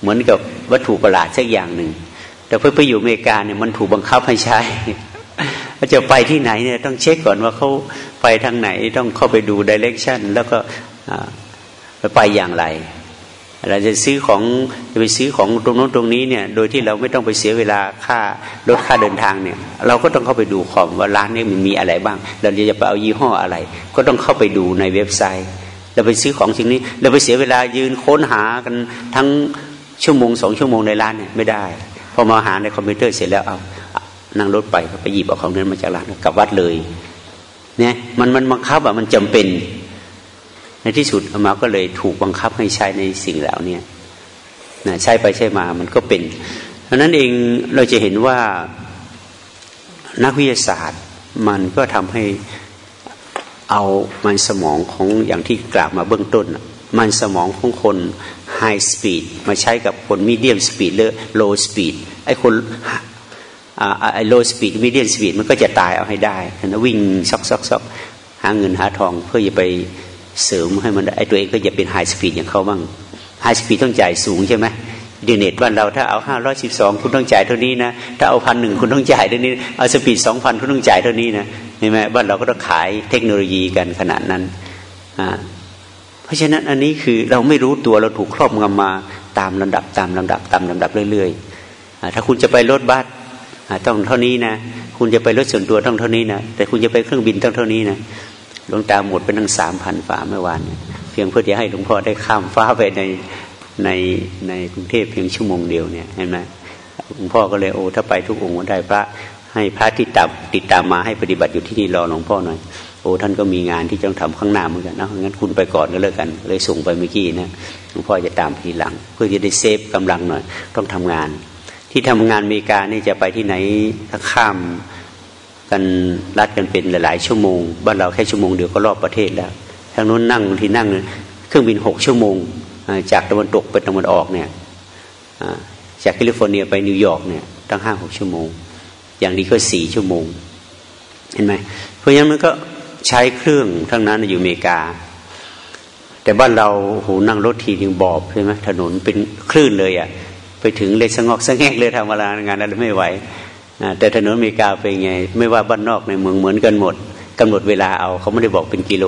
เหมือนกับวัตถุประหลาดสักอย่างหนึ่ง แต่เพื่อไปอยู่อเมริกาเนี่ยมันถูกบังคับให้ใช้จะไปที่ไหนเนี่ยต้องเช็คก่อนว่าเขาไปทางไหนต้องเข้าไปดู direction แล้วก็ไปอย่างไร เราจะซื้อของจะไปซื้อของตรงโน้นตรงนี้เนี่ย โดยที่เราไม่ต้องไปเสียเวลาค่ารถค่าเดินทางเนี่ย เราก็ต้องเข้าไปดูคอมว่าร้านนี้มันมีอะไรบ้าง เราจะไปเอายี่ห้ออะไร ก็ต้องเข้าไปดูในเว็บไซต์ เราไปซื้อของชิ้นนี้ เราไปเสียเวลายืนค้นหากันทั้งชั่วโมงสองชั่วโมงในร้านเนี่ยไม่ได้พอมาหาในคอมพิวเตอร์เสร็จแล้วเอานั่งรถไปไปหยิบเอาของนั้นมาจากร้านกลับวัดเลยเนี่ยมันมันบังคับอะมันจำเป็น ที่สุดอามาก็เลยถูกบังคับให้ใช้ในสิ่งเหล่านี้นะใช้ไปใช้มามันก็เป็นเพราะนั้นเองเราจะเห็นว่านักวิทยาศาสตร์ มันก็ทำให้เอามันสมองของอย่างที่กล่าวมาเบื้องต้น มันสมองของคน high speed มาใช้กับคน medium speed หรือ low speed ไอ้คนไอ้ low speed medium speed มันก็จะตายเอาให้ได้นะวิ่งซอกซอกซอกหาเงินหาทองเพื่อจะไป เสริมให้มันไอตัวเองก็จะเป็น high speed อย่างเขาบ้างhigh speed ต้องจ่ายสูงใช่ไหมดีเน็ตบ้านเราถ้าเอาห้าร้อยสิบสองคุณต้องจ่ายเท่านี้นะถ้าเอาพันหนึ่งคุณต้องจ่ายเท่านี้เอา speed สองพันคุณต้องจ่ายเท่านี้นะเห็นไหมบ้านเราก็ต้องขายเทคโนโลยีกันขนาดนั้นอ่าเพราะฉะนั้นอันนี้คือเราไม่รู้ตัวเราถูกครอบงำมาตามลำดับตามลำดับตามลำดับเรื่อยๆถ้าคุณจะไปรถบัสต้องเท่านี้นะ คุณจะไปรถส่วนตัวต้องเท่านี้นะแต่คุณจะไปเครื่องบินต้องเท่านี้นะ หลวงตาหมดไปตั้งสามพันฝาเมื่อวานเพียงเพื่อที่ให้หลวงพ่อได้ข้ามฟ้าไปในในในกรุงเทพเพียงชั่วโมงเดียวเนี่ยเห็นไหมหลวงพ่อก็เลยโอ้ถ้าไปทุกองค์ได้พระให้พระที่ตับติดตามมาให้ปฏิบัติอยู่ที่นี่รอหลวงพ่อหน่อยโอ้ท่านก็มีงานที่ต้องทำข้างหน้าเหมือนกันนะงั้นคุณไปก่อนก็เลิกกัน เลยส่งไปเมื่อกี้นะหลวงพ่อจะตามทีหลัง เพื่อจะได้เซฟกำลังหน่อย ต้องทำงาน ที่ทำงานอเมริกานี่จะไปที่ไหนถ้าข้าม กันรัฐกันเป็นหลาย ๆ ชั่วโมง บ้านเราแค่ชั่วโมงเดียวก็รอบประเทศแล้วทางนู้นนั่งที่นั่งเครื่องบินหกชั่วโมง จากตะวันตกไปตะวันออกเนี่ยจากแคลิฟอร์เนียไปนิวยอร์กเนี่ยตั้งห้าหกชั่วโมง อย่างนี้ก็สี่ชั่วโมง เห็นไหมเพราะฉะนั้นมันก็ใช้เครื่องทั้งนั้นอยู่อเมริกา แต่บ้านเราโหนั่งรถทีนึงบอบใช่ไหมถนนเป็นคลื่นเลยอะ่ะไปถึงเลยสงอกสงแงกเลยทำเวลางานอะไรไม่ไหว แต่ถนนอเมริกาเป็นไง ไม่ว่าบ้านนอกในเมืองเหมือนกันหมดกำหนดเวลาเอาเขาไม่ได้บอกเป็นกิโล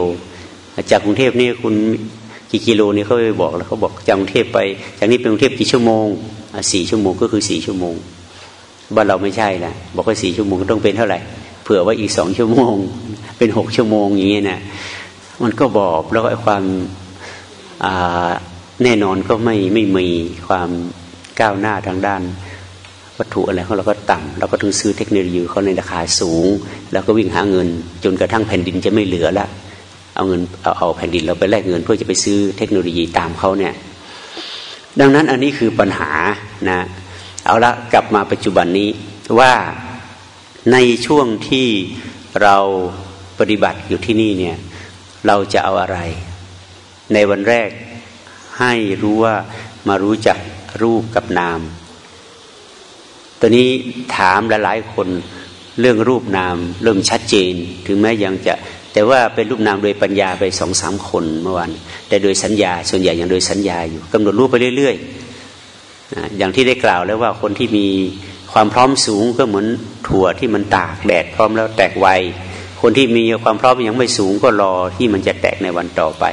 จากกรุงเทพนี่คุณกี่กิโลนี่เขาไปบอกแล้วเขาบอกจากกรุงเทพไป จากนี้ไปกรุงเทพกี่ชั่วโมงสี่ชั่วโมงก็คือสี่ชั่วโมงบ้านเราไม่ใช่นะบอกว่าสี่ชั่วโมงต้องเป็นเท่าไหร่เผื่อว่าอีกสองชั่วโมง เป็นหกชั่วโมงอย่างนี้นะมันก็บอกแล้วก็ความแน่นอนก็ไม่ไม่มีความก้าวหน้าทางด้าน วัตถุอะไรของเราก็ต่ำเราก็ต้องซื้อเทคโนโลยีเขาในราคาสูง แล้วก็วิ่งหาเงิน จนกระทั่งแผ่นดินจะไม่เหลือละเอาเงินเอาเอาแผ่นดินเราไปแลกเงินเพื่อจะไปซื้อเทคโนโลยีตามเขาเนี่ยดังนั้นอันนี้คือปัญหานะเอาละกลับมาปัจจุบันนี้ว่าในช่วงที่เราปฏิบัติอยู่ที่นี่เนี่ยเราจะเอาอะไร ในวันแรกให้รู้ว่ามารู้จักรูปกับนาม ตอนนี้ถามหลายๆคนเรื่องรูปนามเริ่มชัดเจน ถึงแม้ยังจะแต่ว่าเป็นรูปนามโดยปัญญาไปสองสามคนเมื่อวานแต่โดยสัญญาส่วนใหญ่ยังโดยสัญญาอยู่กำหนดรูปไปเรื่อยๆอย่างที่ได้กล่าวแล้วว่าคนที่มีความพร้อมสูงก็เหมือนถั่วที่มันตากแดดพร้อมแล้วแตกไวคนที่มีความพร้อมยังไม่สูงก็รอที่มันจะแตกในวันต่อไป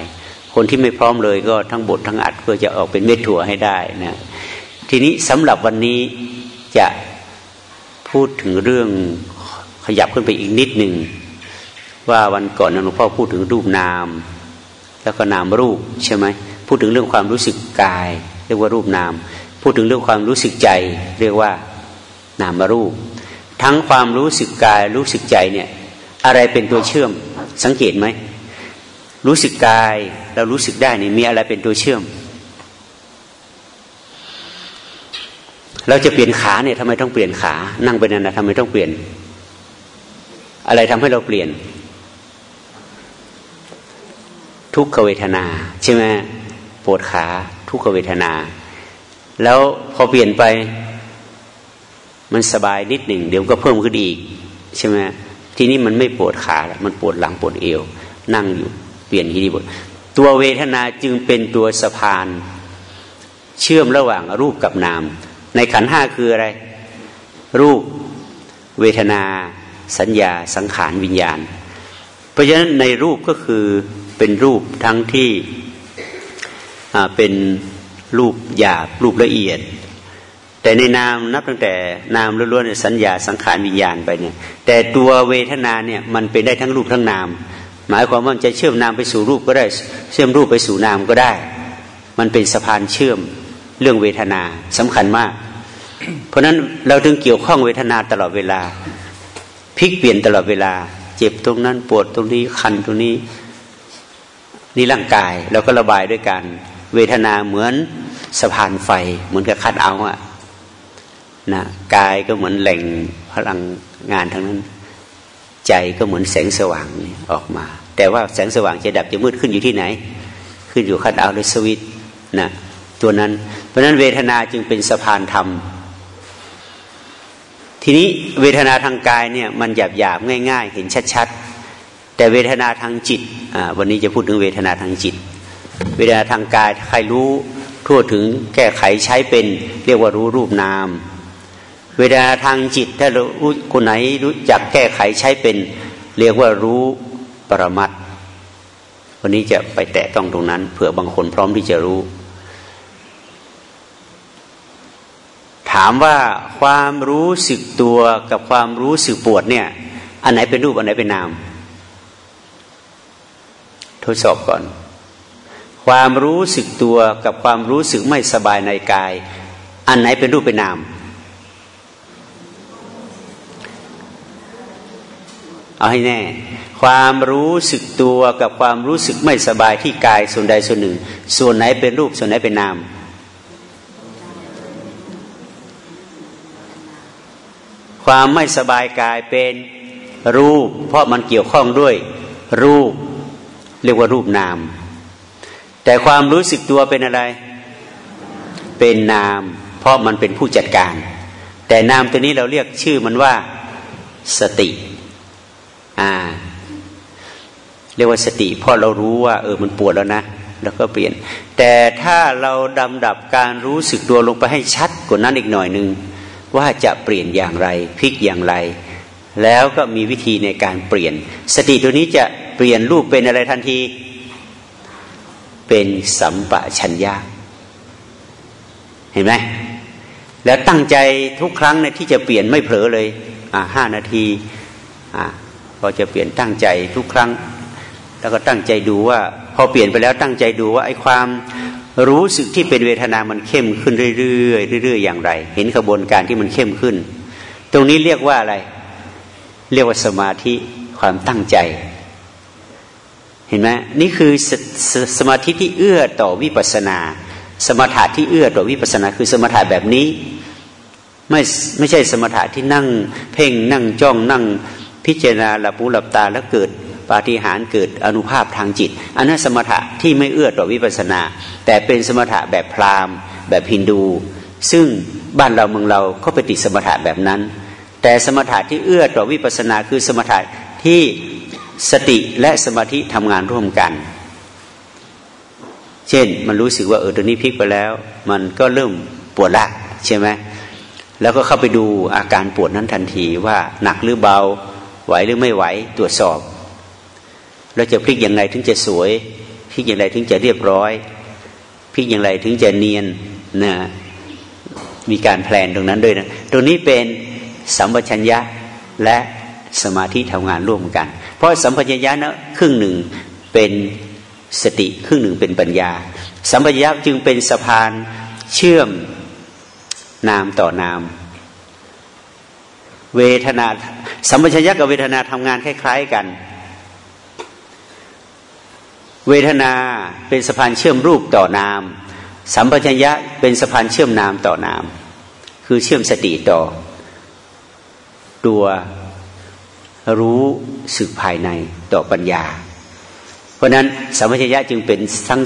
คนที่ไม่พร้อมเลยก็ทั้งบดทั้งอัดเพื่อจะออกเป็นเม็ดถั่วให้ได้นะทีนี้สำหรับวันนี้ จะพูดถึงเรื่องขยับขึ้นไปอีกนิดหนึ่งว่าวันก่อนหลวงพ่อพูดถึงรูปนาม แล้วก็นามรูปใช่ไหมพูดถึงเรื่องความรู้สึกกาย เรียกว่ารูปนาม พูดถึงเรื่องความรู้สึกใจ เรียกว่านามรูป ทั้งความรู้สึกกายรู้สึกใจเนี่ยอะไรเป็นตัวเชื่อมสังเกตไหมรู้สึกกายเรารู้สึกได้นี่มีอะไรเป็นตัวเชื่อม เราจะเปลี่ยนขาเนี่ยทำไมต้องเปลี่ยนขา นั่งไปนั่นนะทำไมต้องเปลี่ยน อะไรทำให้เราเปลี่ยน ทุกขเวทนา ใช่ไหมปวดขาทุกขเวทนา แล้วพอเปลี่ยนไป มันสบายนิดหนึ่งเดี๋ยวก็เพิ่มขึ้นอีก ใช่ไหมทีนี้มันไม่ปวดขาแล้วมันปวดหลังปวดเอว นั่งอยู่เปลี่ยนที่นี่บทตัวเวทนาจึงเป็นตัวสะพาน เชื่อมระหว่างรูปกับนาม ในขันห้าคืออะไร รูป เวทนา สัญญา สังขารวิญญาณ เพราะฉะนั้นในรูปก็คือเป็นรูปทั้งที่เป็นรูปหยาบรูปละเอียด แต่ในนามนับตั้งแต่นามล้วนๆสัญญาสังขารวิญญาณไปเนี่ย แต่ตัวเวทนาเนี่ยมันเป็นได้ทั้งรูปทั้งนาม หมายความว่าจะเชื่อมนามไปสู่รูปก็ได้ เชื่อมรูปไปสู่นามก็ได้ มันเป็นสะพานเชื่อมเรื่องเวทนาสำคัญมาก เพราะนั้นเราถึงเกี่ยวข้องเวทนาตลอดเวลาพลิกเปลี่ยนตลอดเวลา เจ็บตรงนั้นปวดตรงนี้คันตรงนี้ นี่ร่างกายเราก็ระบายด้วยกันเวทนาเหมือนสะพานไฟ เหมือนกับคัดเอาอะนะกายก็เหมือนแหล่งพลังงานทั้งนั้น ใจก็เหมือนแสงสว่างออกมา แต่ว่าแสงสว่างจะดับจะมืดขึ้นอยู่ที่ไหน ขึ้นอยู่คัดเอาด้วยสวิตนะตัวนั้น เพราะนั้นเวทนาจึงเป็นสะพานธรรม ทีนี้เวทนาทางกายเนี่ยมันหยาบหยาบง่าย ๆ เห็นชัดๆแต่เวทนาทางจิตวันนี้จะพูดถึงเวทนาทางจิต เวทนาทางกายใครรู้ทั่วถึงแก้ไขใช้เป็นเรียกว่ารู้รูปนาม เวทนาทางจิตถ้ารู้คนไหนรู้จักแก้ไขใช้เป็น เรียกว่ารู้ปรมัตวันนี้จะไปแตะต้องตรงนั้นเผื่อบางคนพร้อมที่จะรู้ามว่าความรู้สึกตัวกับความรู้สึกปวดเนี่ย อันไหนเป็นรูปอันไหนเป็นนาม ทดสอบก่อน ความรู้สึกตัวกับความรู้สึกไม่สบายในกาย อันไหนเป็นรูปเป็นนามเอาให้แน่ ความรู้สึกตัวกับความรู้สึกไม่สบายที่กายส่วนใดส่วนหนึ่ง ส่วนไหนเป็นรูปส่วนไหนเป็นนาม ความไม่สบายกายเป็นรูป เพราะมันเกี่ยวข้องด้วยรูป เรียกว่ารูปนาม แต่ความรู้สึกตัวเป็นอะไร เป็นนาม เพราะมันเป็นผู้จัดการ แต่นามตัวนี้เราเรียกชื่อมันว่าสติอ่าเรียกว่าสติเพราะเรารู้ว่า เออมันปวดแล้วนะแล้วก็เปลี่ยน แต่ถ้าเราดำดับการรู้สึกตัวลงไปให้ชัดกว่านั้นอีกหน่อยหนึ่ง ว่าจะเปลี่ยนอย่างไรพลิกอย่างไร แล้วก็มีวิธีในการเปลี่ยน สติตัวนี้จะเปลี่ยนรูปเป็นอะไรทันที เป็นสัมปะชัญญะเห็นไหมแล้วตั้งใจทุกครั้งในที่จะเปลี่ยนไม่เผลอเลยอ่าห้านาทีอ่าพอจะเปลี่ยนตั้งใจทุกครั้ง แล้วก็ตั้งใจดูว่า พอเปลี่ยนไปแล้วตั้งใจดูว่าไอ้ความ รู้สึกที่เป็นเวทนามันเข้มขึ้นเรื่อยๆเรื่อยๆอย่างไร เห็นขบวนการที่มันเข้มขึ้น ตรงนี้เรียกว่าอะไร เรียกว่าสมาธิความตั้งใจ เห็นไหมนี่คือสสสมาธิที่เอื้อต่อวิปัสนา สมถะที่เอื้อต่อวิปัสนา คือสมถะแบบนี้ ไม่ไม่ใช่สมถะที่นั่ง เพ่งนั่งจ้องนั่งพิจารณาหลับหูหลับตาแล้วเกิด ปาฏิหาริย์เกิดอนุภาพทางจิต อันนั้นสมถะที่ไม่เอื้อต่อวิปัสนา แต่เป็นสมถะแบบพราหมณ์ แบบฮินดู ซึ่งบ้านเราเมืองเราก็ไปติดสมถะแบบนั้น แต่สมถะที่เอื้อต่อวิปัสนาคือสมถะที่สติและสมาธิทำงานร่วมกัน เช่นมันรู้สึกว่าเออตัวนี้พลิกไปแล้ว มันก็เริ่มปวดละใช่ไหมแล้วก็เข้าไปดูอาการปวดนั้นทันทีว่าหนักหรือเบาไหวหรือไม่ไหวตรวจสอบ แล้วจะพลิกอย่างไรถึงจะสวยพลิกอย่างไรถึงจะเรียบร้อยพลิกอย่างไรถึงจะเนียนนะมีการแพลนตรงนั้นด้วยนะตรงนี้เป็นสัมปชัญญะและสมาธิทำงานร่วมกัน เพราะสัมปชัญญะนะครึ่งหนึ่งเป็นสติครึ่งหนึ่งเป็นปัญญา สัมปชัญญะจึงเป็นสะพานเชื่อมนามต่อนาม เวทนาสัมปชัญญะกับเวทนาทำงานคล้าย ๆ กัน เวทนาเป็นสะพานเชื่อมรูปต่อนาม สัมปชัญญะเป็นสะพานเชื่อมนามต่อนาม คือเชื่อมสติต่อ ตัวรู้สึกภายในต่อปัญญา เพราะนั้นสัมปชัญญะจึงเป็นทั้ง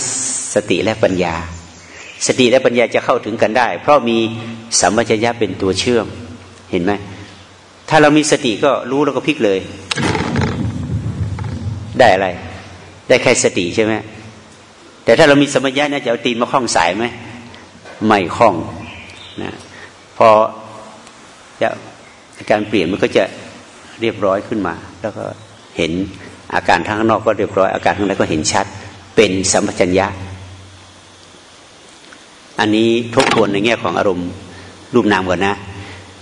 สติและปัญญา สติและปัญญาจะเข้าถึงกันได้ เพราะมีสัมปชัญญะเป็นตัวเชื่อมเห็นไหมถ้าเรามีสติก็รู้แล้วก็พลิกเลย ได้อะไร ได้แค่สติใช่ไหมแต่ถ้าเรามีสมัญญาเนี่ยจะเอาตีนมาคล้องสายไหมไม่คล้องนะพอจะการเปลี่ยนมันก็จะเรียบร้อยขึ้นมา แล้วก็เห็นอาการทางนอกก็เรียบร้อย อาการข้างในก็เห็นชัด เป็นสัมปชัญญะ อันนี้ทบทวนในแง่ของอารมณ์รูปนามก่อนนะ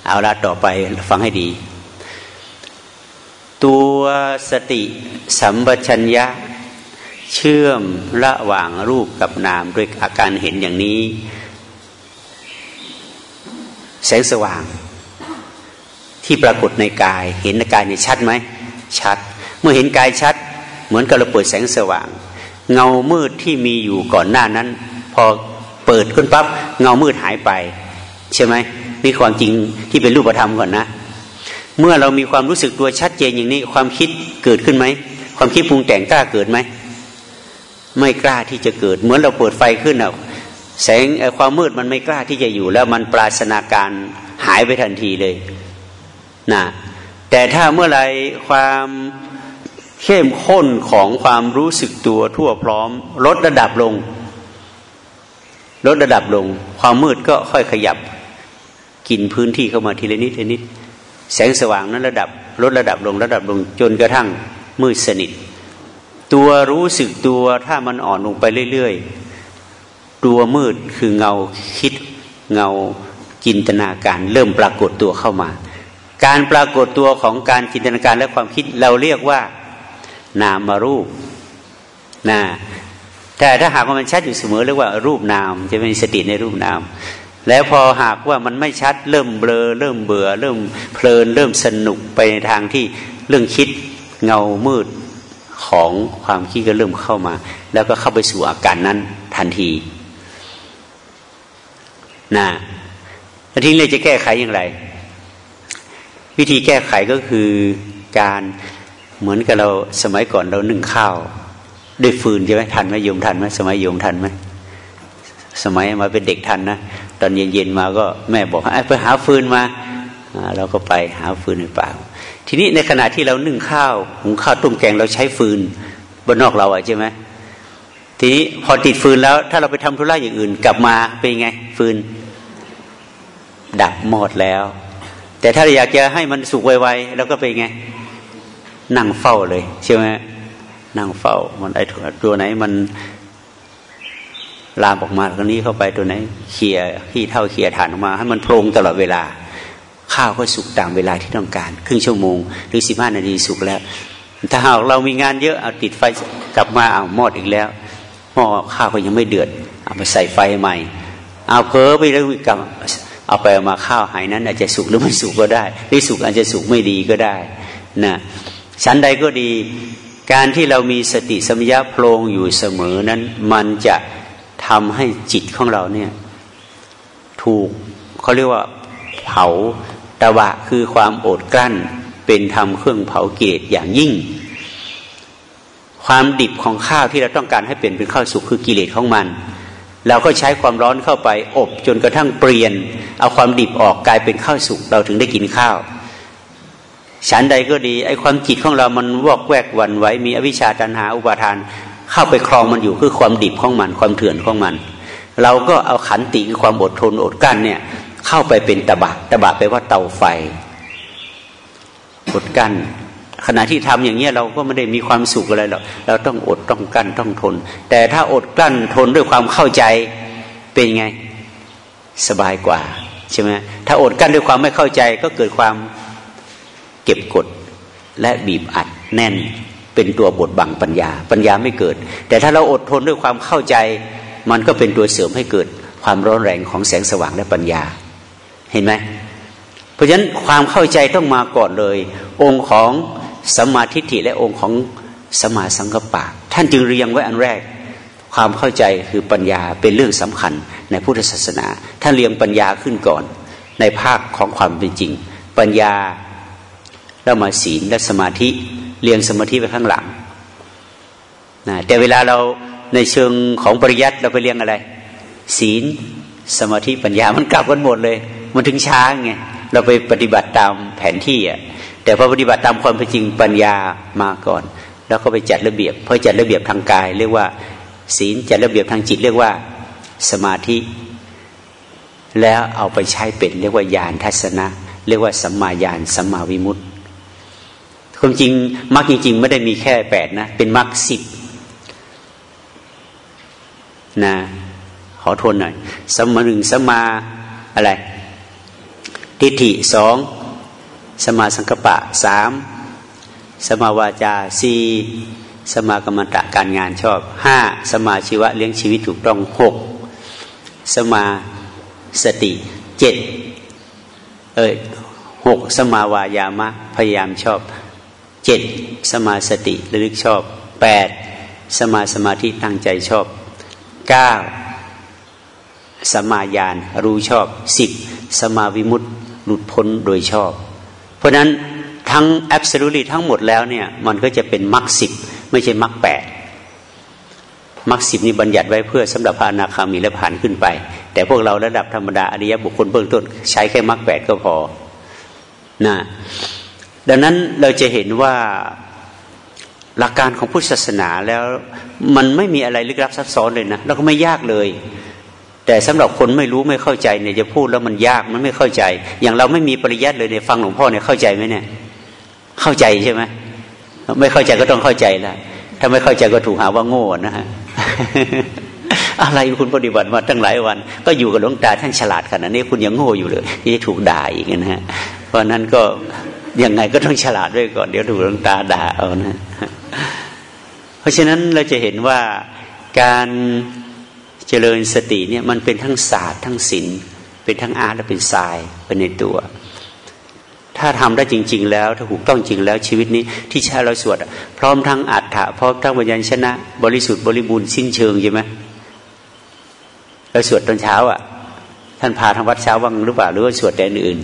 เอาละต่อไปฟังให้ดี ตัวสติสัมปชัญญะ เชื่อมระหว่างรูปกับนามด้วยอาการเห็นอย่างนี้ แสงสว่าง ที่ปรากฏในกาย เห็นในกายนี่ชัดไหมชัด เมื่อเห็นกายชัด เหมือนกับเราเปิดแสงสว่าง เงามืดที่มีอยู่ก่อนหน้านั้น พอเปิดขึ้นปั๊บเงามืดหายไป ใช่ไหมนี่ความจริงที่เป็นรูปธรรมก่อนนะ เมื่อเรามีความรู้สึกตัวชัดเจนอย่างนี้ ความคิดเกิดขึ้นไหมความคิดปรุงแต่งกล้าเกิดไหม ไม่กล้าที่จะเกิด เหมือนเราเปิดไฟขึ้นอะแสงความมืดมันไม่กล้าที่จะอยู่ แล้วมันปราศนาการหายไปทันทีเลยนะแต่ถ้าเมื่อไรความเข้มข้นของความรู้สึกตัวทั่วพร้อม ลดระดับลง ลดระดับลง ความมืดก็ค่อยขยับ กินพื้นที่เข้ามาทีละนิดทีละนิด แสงสว่างนั้นระดับ ลดระดับลงระดับลงจนกระทั่งมืดสนิท ตัวรู้สึกตัวถ้ามันอ่อนลงไปเรื่อยๆตัวมืดคือเงาคิดเงาจินตนาการเริ่มปรากฏตัวเข้ามา การปรากฏตัวของการจินตนาการและความคิดเราเรียกว่า นามารูปนะแต่ถ้าหากว่ามันชัดอยู่เสมอเรียกว่ารูปนามจะเป็นสติในรูปนาม แล้วพอหากว่ามันไม่ชัดเริ่มเบลอเริ่มเบื่อ เริ่มเพลิน เริ่มสนุกไปในทางที่เรื่องคิดเงามืด ของความคิดก็เริ่มเข้ามา แล้วก็เข้าไปสู่อาการนั้นทันทีนะทีนี้จะแก้ไขอย่างไร วิธีแก้ไขก็คือการเหมือนกับเราสมัยก่อนเรานึ่งข้าวด้วยฟืนใช่ไหมทันไหมโยมทันไหมสมัยโยมทันไหมสมัยมาเป็นเด็กทันนะตอนเย็นๆมาก็แม่บอกไปหาฟืนมาเราก็ไปหาฟืนในป่า ทีนี้ในขณะที่เรานึ่งข้าวหุงข้าวต้มแกงเราใช้ฟืนบนนอกเราอะใช่ไหมทีนี้พอติดฟืนแล้ว ถ้าเราไปทำธุระอย่างอื่น กลับมาเป็นไง ฟืน ดับหมดแล้ว แต่ถ้าเราอยากจะให้มันสุกไวๆเราก็เป็นไง นั่งเฝ้าเลย ใช่ไหมนั่งเฝ้า มันไอตัวไหนมันลามออกมาตรงนี้เข้าไปตัวไหนเขี่ยขี้เท่าเขี่ยฐานออกมา ให้มันโพรงตลอดเวลา ข้าวก็สุกตามเวลาที่ต้องการ ครึ่งชั่วโมง หรือสิบห้านาทีสุกแล้ว ถ้าหากเรามีงานเยอะเอาติดไฟกลับมาเอาหมอดอีกแล้วหม้อข้าวก็ยังไม่เดือด เอาไปใส่ไฟใหม่ เอาเพอไปแล้วกลับเอาไปเอามาข้าวหายนั้น อาจจะสุกหรือไม่สุกก็ได้หรือสุกอาจจะสุกไม่ดีก็ได้นะชั้นใดก็ดี การที่เรามีสติสัมยาโพลงอยู่เสมอนั้น มันจะทำให้จิตของเราเนี่ย ถูกเขาเรียกว่าเผา ตะวะคือความอดกลั้นเป็นทำเครื่องเผาเกตอย่างยิ่ง ความดิบของข้าวที่เราต้องการให้เปลี่ยนเป็นข้าวสุกคือกิเลสของมัน เราก็ใช้ความร้อนเข้าไปอบจนกระทั่งเปลี่ยน เอาความดิบออกกลายเป็นข้าวสุกเราถึงได้กินข้าวฉันใดก็ดีไอ้ความจิตของเรามันวอกแวกวันไว้มีอวิชชาตันหาอุปาทาน เข้าไปครองมันอยู่คือความดิบของมัน ความเถื่อนของมัน เราก็เอาขันติคือความอดทนอดกั้นเนี่ย เข้าไปเป็นตะบะตะบะแปลว่าเตาไฟอดกั้นขณะที่ทำอย่างเงี้ยเราก็ไม่ได้มีความสุขอะไรหรอกเราต้องอดต้องกั้นต้องทน แต่ถ้าอดกั้นทนด้วยความเข้าใจเป็นไงสบายกว่าใช่ไหมถ้าอดกั้นด้วยความไม่เข้าใจก็เกิดความเก็บกดและบีบอัดแน่นเป็นตัวบทบังปัญญา ปัญญาไม่เกิด แต่ถ้าเราอดทนด้วยความเข้าใจ มันก็เป็นตัวเสริมให้เกิดความร้อนแรงของแสงสว่างและปัญญา เห็นไหมเพราะฉะนั้นความเข้าใจต้องมาก่อนเลย องค์ของสมาทิฏฐิและองค์ของสมาสังกปะ ท่านจึงเรียงไว้อันแรก ความเข้าใจคือปัญญาเป็นเรื่องสำคัญในพุทธศาสนา ท่านเรียงปัญญาขึ้นก่อน ในภาคของความเป็นจริง ปัญญาแล้วมาศีลและสมาธิเรียงสมาธิไปข้างหลังนะแต่เวลาเราในเชิงของปริยัติเราไปเรียงอะไร ศีลสมาธิปัญญามันกลับกันหมดเลย มันถึงช้าไงเราไปปฏิบัติตามแผนที่อะแต่พอปฏิบัติตามความเป็นจริงปัญญามาก่อน แล้วก็ไปจัดระเบียบพอจัดระเบียบทางกาย เรียกว่า ศีลจัดระเบียบทางจิต เรียกว่าสมาธิ แล้วเอาไปใช้เป็นเรียกว่าญาณทัศนะ เรียกว่าสัมมาญาณสัมมาวิมุตติความจริงมรรคจริง ๆ ไม่ได้มีแค่แปดนะ เป็นมรรคสิบนะขอทวนหน่อยสัมมาหนึ่งสัมมาอะไร ทิฏฐิสองสมาสังกปะสามสมาวาจาสี่สมากรรมตะการงานชอบห้าสมาชีวะเลี้ยงชีวิตถูกต้องหกสมาสติเจ็ดเออหกสมาวายามะพยายามชอบเจ็ดสมาสติระลึกชอบแปดสมาสมาธิตั้งใจชอบเก้าสมาญาณรู้ชอบสิบสมาวิมุตติ หลุดพ้นโดยชอบ เพราะนั้นทั้งแอบสูลีทั้งหมดแล้วเนี่ยมันก็จะเป็นมรรคสิบไม่ใช่มรรคแปดมรรคสิบนี้บัญญัติไว้เพื่อสำหรับพระอนาคามีและผ่านขึ้นไป แต่พวกเราระดับธรรมดาอริยบุคคลเบื้องต้นใช้แค่มรรคแปดก็พอนะดังนั้นเราจะเห็นว่าหลักการของพุทธศาสนาแล้วมันไม่มีอะไรลึกลับซับซ้อนเลยนะแล้วก็ไม่ยากเลย แต่สำหรับคนไม่รู้ไม่เข้าใจเนี่ยจะพูดแล้วมันยากมันไม่เข้าใจ อย่างเราไม่มีปริยัติเลยเนี่ยฟังหลวงพ่อเนี่ยเข้าใจไหมเนี่ย เข้าใจใช่ไหมไม่เข้าใจก็ต้องเข้าใจแล้วถ้าไม่เข้าใจก็ถูกหาว่าโง่นะฮะอะไรคุณปฏิบัติมาตั้งหลายวัน ก็อยู่กับหลวงตาท่านฉลาดขนาดนี้คุณยังโง่อยู่เลยที่จะถูกด่าอีกนะฮะเพราะนั้นก็ยังไงก็ต้องฉลาดด้วยก่อนเดี๋ยวถูกหลวงตาด่าเอานะ เพราะฉะนั้นเราจะเห็นว่าการ เจริญสติเนี่ยมันเป็นทั้งศาสตร์ทั้งศิลป์เป็นทั้งอาร์ตและเป็นทรายเป็นในตัว ถ้าทำได้จริง ๆ แล้วถ้าถูกต้องจริงแล้วชีวิตนี้ที่ใช้เราสวดพร้อมทั้งอัฏฐะพร้อมทั้งวิญญาณชนะ บริสุทธิ์บริบูรณ์สิ้นเชิงใช่ไหมเราสวดตอนเช้าอะ ท่านพาทางวัดเช้าบ้างหรือเปล่าหรือว่าสวดแต่อื่น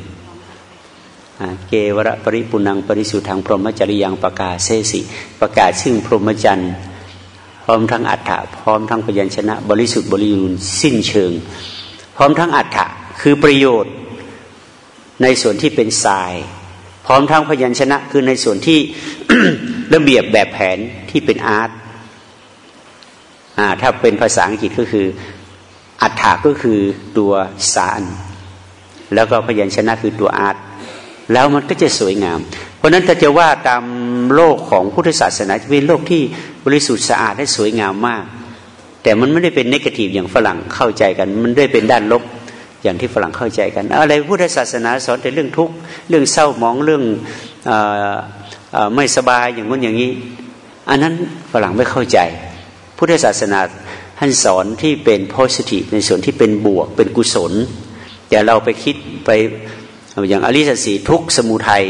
เกวระปริปุนังปริสุทธังพรหมจริยังประกาศเสสิ ประกาศซึ่งพรหมจรรย์ พร้อมทั้งอัฏฐะพร้อมทั้งพยัญชนะ บริสุทธิ์บริบูรณ์สิ้นเชิง พร้อมทั้งอัฏฐะคือประโยชน์ในส่วนที่เป็นทราย พร้อมทั้งพยัญชนะคือในส่วนที่ระเบียบแบบแผนที่เป็นอาร์ตอ่าถ้าเป็นภาษาอังกฤษก็คืออัฏฐะก็คือตัวสาร แล้วก็พยัญชนะคือตัวอาร์ตแล้วมันก็จะสวยงาม เพราะนั้นถ้าจะว่าตาม โลกของพุทธศาสนาจะเป็นโลกที่บริสุทธิ์สะอาดและสวยงามมาก แต่มันไม่ได้เป็นนกาทีฟอย่างฝรั่งเข้าใจกัน มันได้เป็นด้านลบอย่างที่ฝรั่งเข้าใจกัน อะไรพุทธศาสนาสอนแต่เรื่องทุกข์เรื่องเศร้าหมองเรื่องออไม่สบายอย่างนู้นอย่างนี้ อันนั้นฝรั่งไม่เข้าใจ พุทธศาสนาท่านสอนที่เป็นโพสิทีฟในส่วนที่เป็นบวกเป็นกุศล แต่เราไปคิดไปอย่างอริสสีทุกสมุทัย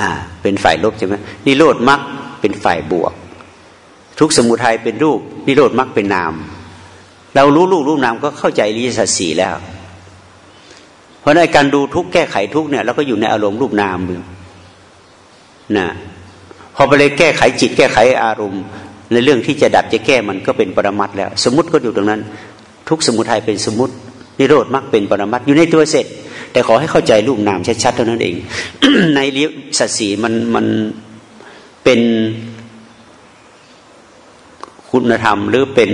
อ่า เป็นฝ่ายลบใช่ไหมนิโรธมรรคเป็นฝ่ายบวก ทุกสมุทัยเป็นรูป นิโรธมรรคเป็นนาม เรารู้รูปรูปนามก็เข้าใจริยสัจสีแล้ว เพราะในการดูทุกแก้ไขทุกเนี่ยเราก็อยู่ในอารมณ์รูปนามเลยนะพอไปเลยแก้ไขจิตแก้ไขอารมณ์ ในเรื่องที่จะดับจะแก้มันก็เป็นปรมัตแล้ว สมมติก็อยู่ตรงนั้น ทุกสมุทัยเป็นสมมตินิโรธมรรคเป็นปรมัตอยู่ในตัวเสร็จ แต่ขอให้เข้าใจรูปนามชัดๆเท่านั้นเอง ในเรียสัตสีมันมันเป็นคุณธรรม หรือเป็น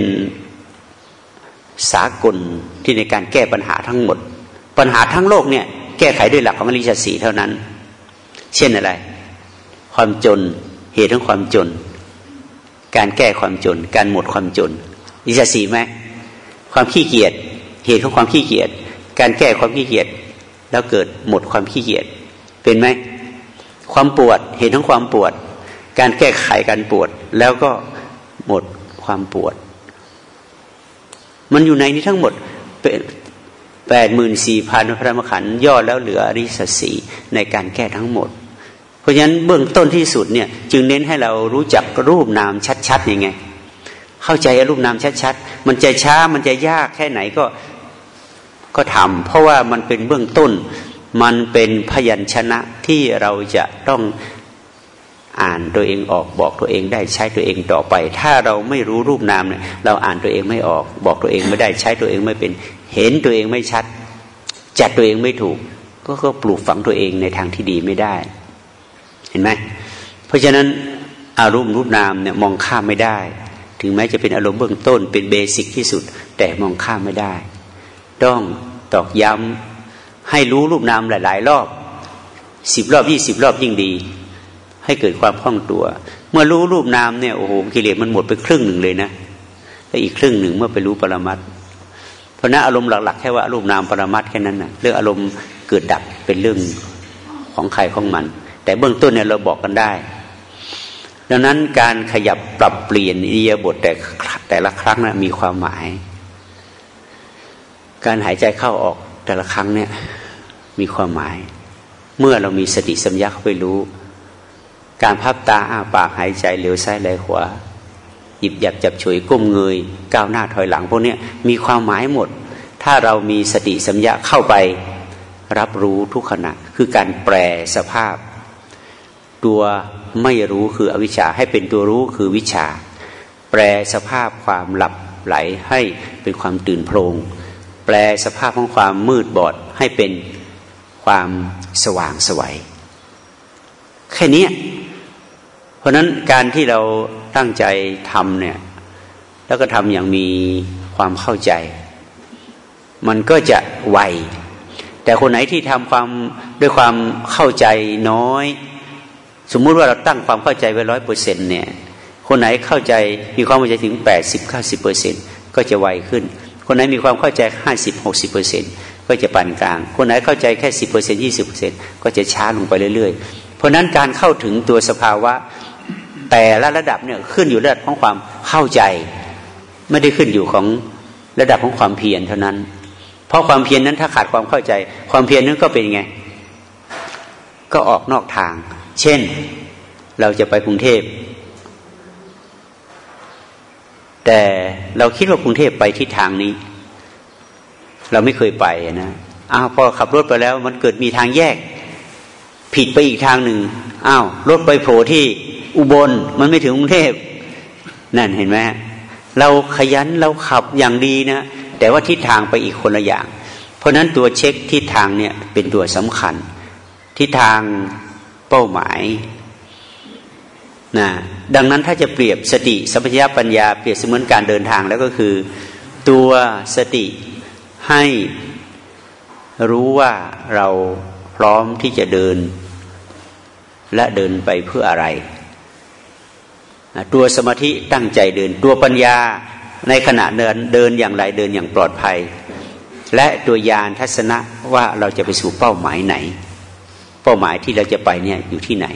สากลที่ในการแก้ปัญหาทั้งหมด ปัญหาทั้งโลกเนี่ย แก้ไขด้วยหลักของอริยสัจสีเท่านั้น เช่นอะไร ความจนเหตุของความจน การแก้ความจน การหมดความจนอริยสัจสีไหมความขี้เกียจเหตุของความขี้เกียจการแก้ความขี้เกียจ แล้วเกิดหมดความขี้เกียจเป็นไหมความปวดเหตุของความปวด การแก้ไขการปวด แล้วก็หมดความปวด มันอยู่ในนี้ทั้งหมดแปดหมื่นสี่พันพระมขันย่อแล้วเหลืออริสสีในการแก้ทั้งหมด เพราะฉะนั้นเบื้องต้นที่สุดเนี่ย จึงเน้นให้เรารู้จักรูปนามชัดๆยังไง เข้าใจรูปนามชัดๆมันจะช้ามันจะยากแค่ไหนก็ ก็ทำเพราะว่ามันเป็นเบื้องต้น มันเป็นพยัญชนะที่เราจะต้องอ่านตัวเองออกบอกตัวเองได้ใช้ตัวเองต่อไป ถ้าเราไม่รู้รูปนามเนี่ยเราอ่านตัวเองไม่ออก บอกตัวเองไม่ได้ใช้ตัวเองไม่เป็น เห็นตัวเองไม่ชัด จัดตัวเองไม่ถูก ก็ก็ปลูกฝังตัวเองในทางที่ดีไม่ได้ เห็นไหมเพราะฉะนั้นอารมณ์รูปนามเนี่ยมองข้ามไม่ได้ ถึงแม้จะเป็นอารมณ์เบื้องต้นเป็นเบสิกที่สุด แต่มองข้ามไม่ได้ ต้อง ตอกย้ำให้รู้รูปนามหลาย ๆ รอบสิบรอบยี่สิบรอบยิ่งดี ให้เกิดความคล่องตัว เมื่อรู้รูปนามเนี่ยโอ้โหกิเลสมันหมดไปครึ่งหนึ่งเลยนะแล้วอีกครึ่งหนึ่งเมื่อไปรู้ปรมัตเพราะนั้นอารมณ์หลักๆแค่ว่ารูปนามปรมัตแค่นั้นนะเรื่องอารมณ์เกิดดับเป็นเรื่องของใครของมัน แต่เบื้องต้นเนี่ยเราบอกกันได้ ดังนั้นการขยับปรับเปลี่ยนอิยาบทแต่แต่ละครั้งนะมีความหมาย การหายใจเข้าออกแต่ละครั้งเนี่ยมีความหมาย เมื่อเรามีสติสัมยาเข้าไปรู้ การพับตาอ้าปากหายใจเหลียวซ้ายไหลขวาหยิบหยับจับฉวยก้มเงยก้าวหน้าถอยหลังพวกนี้มีความหมายหมด ถ้าเรามีสติสัมยาเข้าไปรับรู้ทุกขณะ คือการแปลสภาพ ตัวไม่รู้คืออวิชชาให้เป็นตัวรู้คือวิชา แปลสภาพความหลับไหลให้เป็นความตื่นโพลง แปลสภาพของความมืดบอดให้เป็นความสว่างสวัยแค่นี้เพราะนั้นการที่เราตั้งใจทำเนี่ย แล้วก็ทำอย่างมีความเข้าใจ มันก็จะไวแต่คนไหนที่ทำความด้วยความเข้าใจน้อย สมมุติว่าเราตั้งความเข้าใจไว้ร้อยเปอร์เซ็นเนี่ย คนไหนเข้าใจมีความเข้าใจถึงแปดสิบเก้าสิบเปอร์เซ็นก็จะไวขึ้น คนไหนมีความเข้าใจห้าสิบหกสิบเปอร์เซ็นก็จะปานกลาง คนไหนเข้าใจแค่สิบเปอร์เซ็นยี่สิบเปอร์เซ็นก็จะช้าลงไปเรื่อยๆ เพราะนั้นการเข้าถึงตัวสภาวะแต่ละระดับเนี่ยขึ้นอยู่ระดับของความเข้าใจ ไม่ได้ขึ้นอยู่ของระดับของความเพียรเท่านั้น เพราะความเพียรนั้นถ้าขาดความเข้าใจ ความเพียรนั้นก็เป็นไง ก็ออกนอกทาง เช่น เราจะไปกรุงเทพ แต่เราคิดว่ากรุงเทพไปทิศทางนี้ เราไม่เคยไปนะอ้าวพอขับรถไปแล้ว มันเกิดมีทางแยก ผิดไปอีกทางหนึ่งอ้าวรถไปโผล่ที่อุบลมันไม่ถึงกรุงเทพนั่นเห็นไหมเราขยันเราขับอย่างดีนะแต่ว่าทิศทางไปอีกคนละอย่าง เพราะนั้นตัวเช็คทิศทางเนี่ยเป็นตัวสำคัญ ทิศทางเป้าหมายนะ ดังนั้นถ้าจะเปรียบสติสัมปชัญญะปัญญาเปรียบเสมือนการเดินทางแล้วก็คือ ตัวสติให้รู้ว่าเราพร้อมที่จะเดิน และเดินไปเพื่ออะไร ตัวสมาธิตั้งใจเดิน ตัวปัญญาในขณะเดินเดินอย่างไรเดินอย่างปลอดภัย และตัวยานทัศนะว่าเราจะไปสู่เป้าหมายไหน เป้าหมายที่เราจะไปเนี่ยอยู่ที่ไหน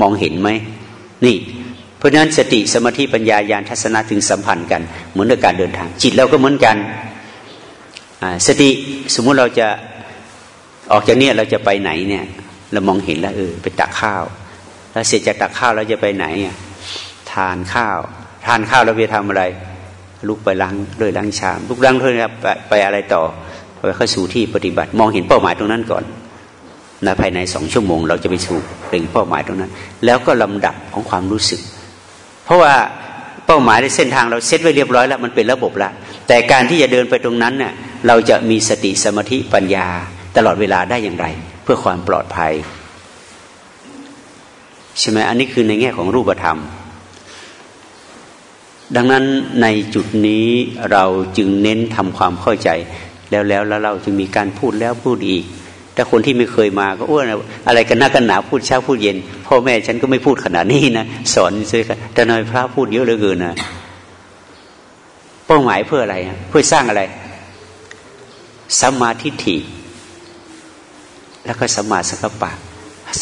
มองเห็นไหมนี่ เพราะฉะนั้นสติสมาธิปัญญายานทัศนะถึงสัมพันธ์กัน เหมือนในการเดินทาง จิตเราก็เหมือนกันสติสมมุติเราจะออกจากเนี่ยเราจะไปไหนเนี่ย เรามองเห็นแล้วเออไปตักข้าว แล้วเสร็จจากตักข้าวเราจะไปไหนอะานข้าว ทานข้าวแล้วไปทำอะไร ลุกไปล้างด้วยล้างชามลุกล้างด้วยไปไปอะไรต่อไปเข้าสู่ที่ปฏิบัติ มองเห็นเป้าหมายตรงนั้นก่อนนะภายในสองชั่วโมง เราจะไปสู่ถึงเป้าหมายตรงนั้น แล้วก็ลำดับของความรู้สึก เพราะว่าเป้าหมายในเส้นทางเราเซตไว้เรียบร้อยแล้วมันเป็นระบบแล้วแต่การที่จะเดินไปตรงนั้นเนี่ยเราจะมีสติสมาธิปัญญาตลอดเวลาได้อย่างไร เพื่อความปลอดภัยใช่ไหมอันนี้คือในแง่ของรูปธรรม ดังนั้นในจุดนี้เราจึงเน้นทำความเข้าใจ แล้วแล้วแล้วเราจึงมีการพูดแล้วพูดอีก แต่คนที่ไม่เคยมาก็อ้วนอะไรกันนักกันหนาพูดเช้าพูดเย็น พ่อแม่ฉันก็ไม่พูดขนาดนี้นะสอนซื้อแต่นายพระพูดเยอะเหลือเกินนะเป้าหมายเพื่ออะไรเพื่อสร้างอะไรสัมมาทิฏฐิแล้วก็สัมมาสังกัปปะ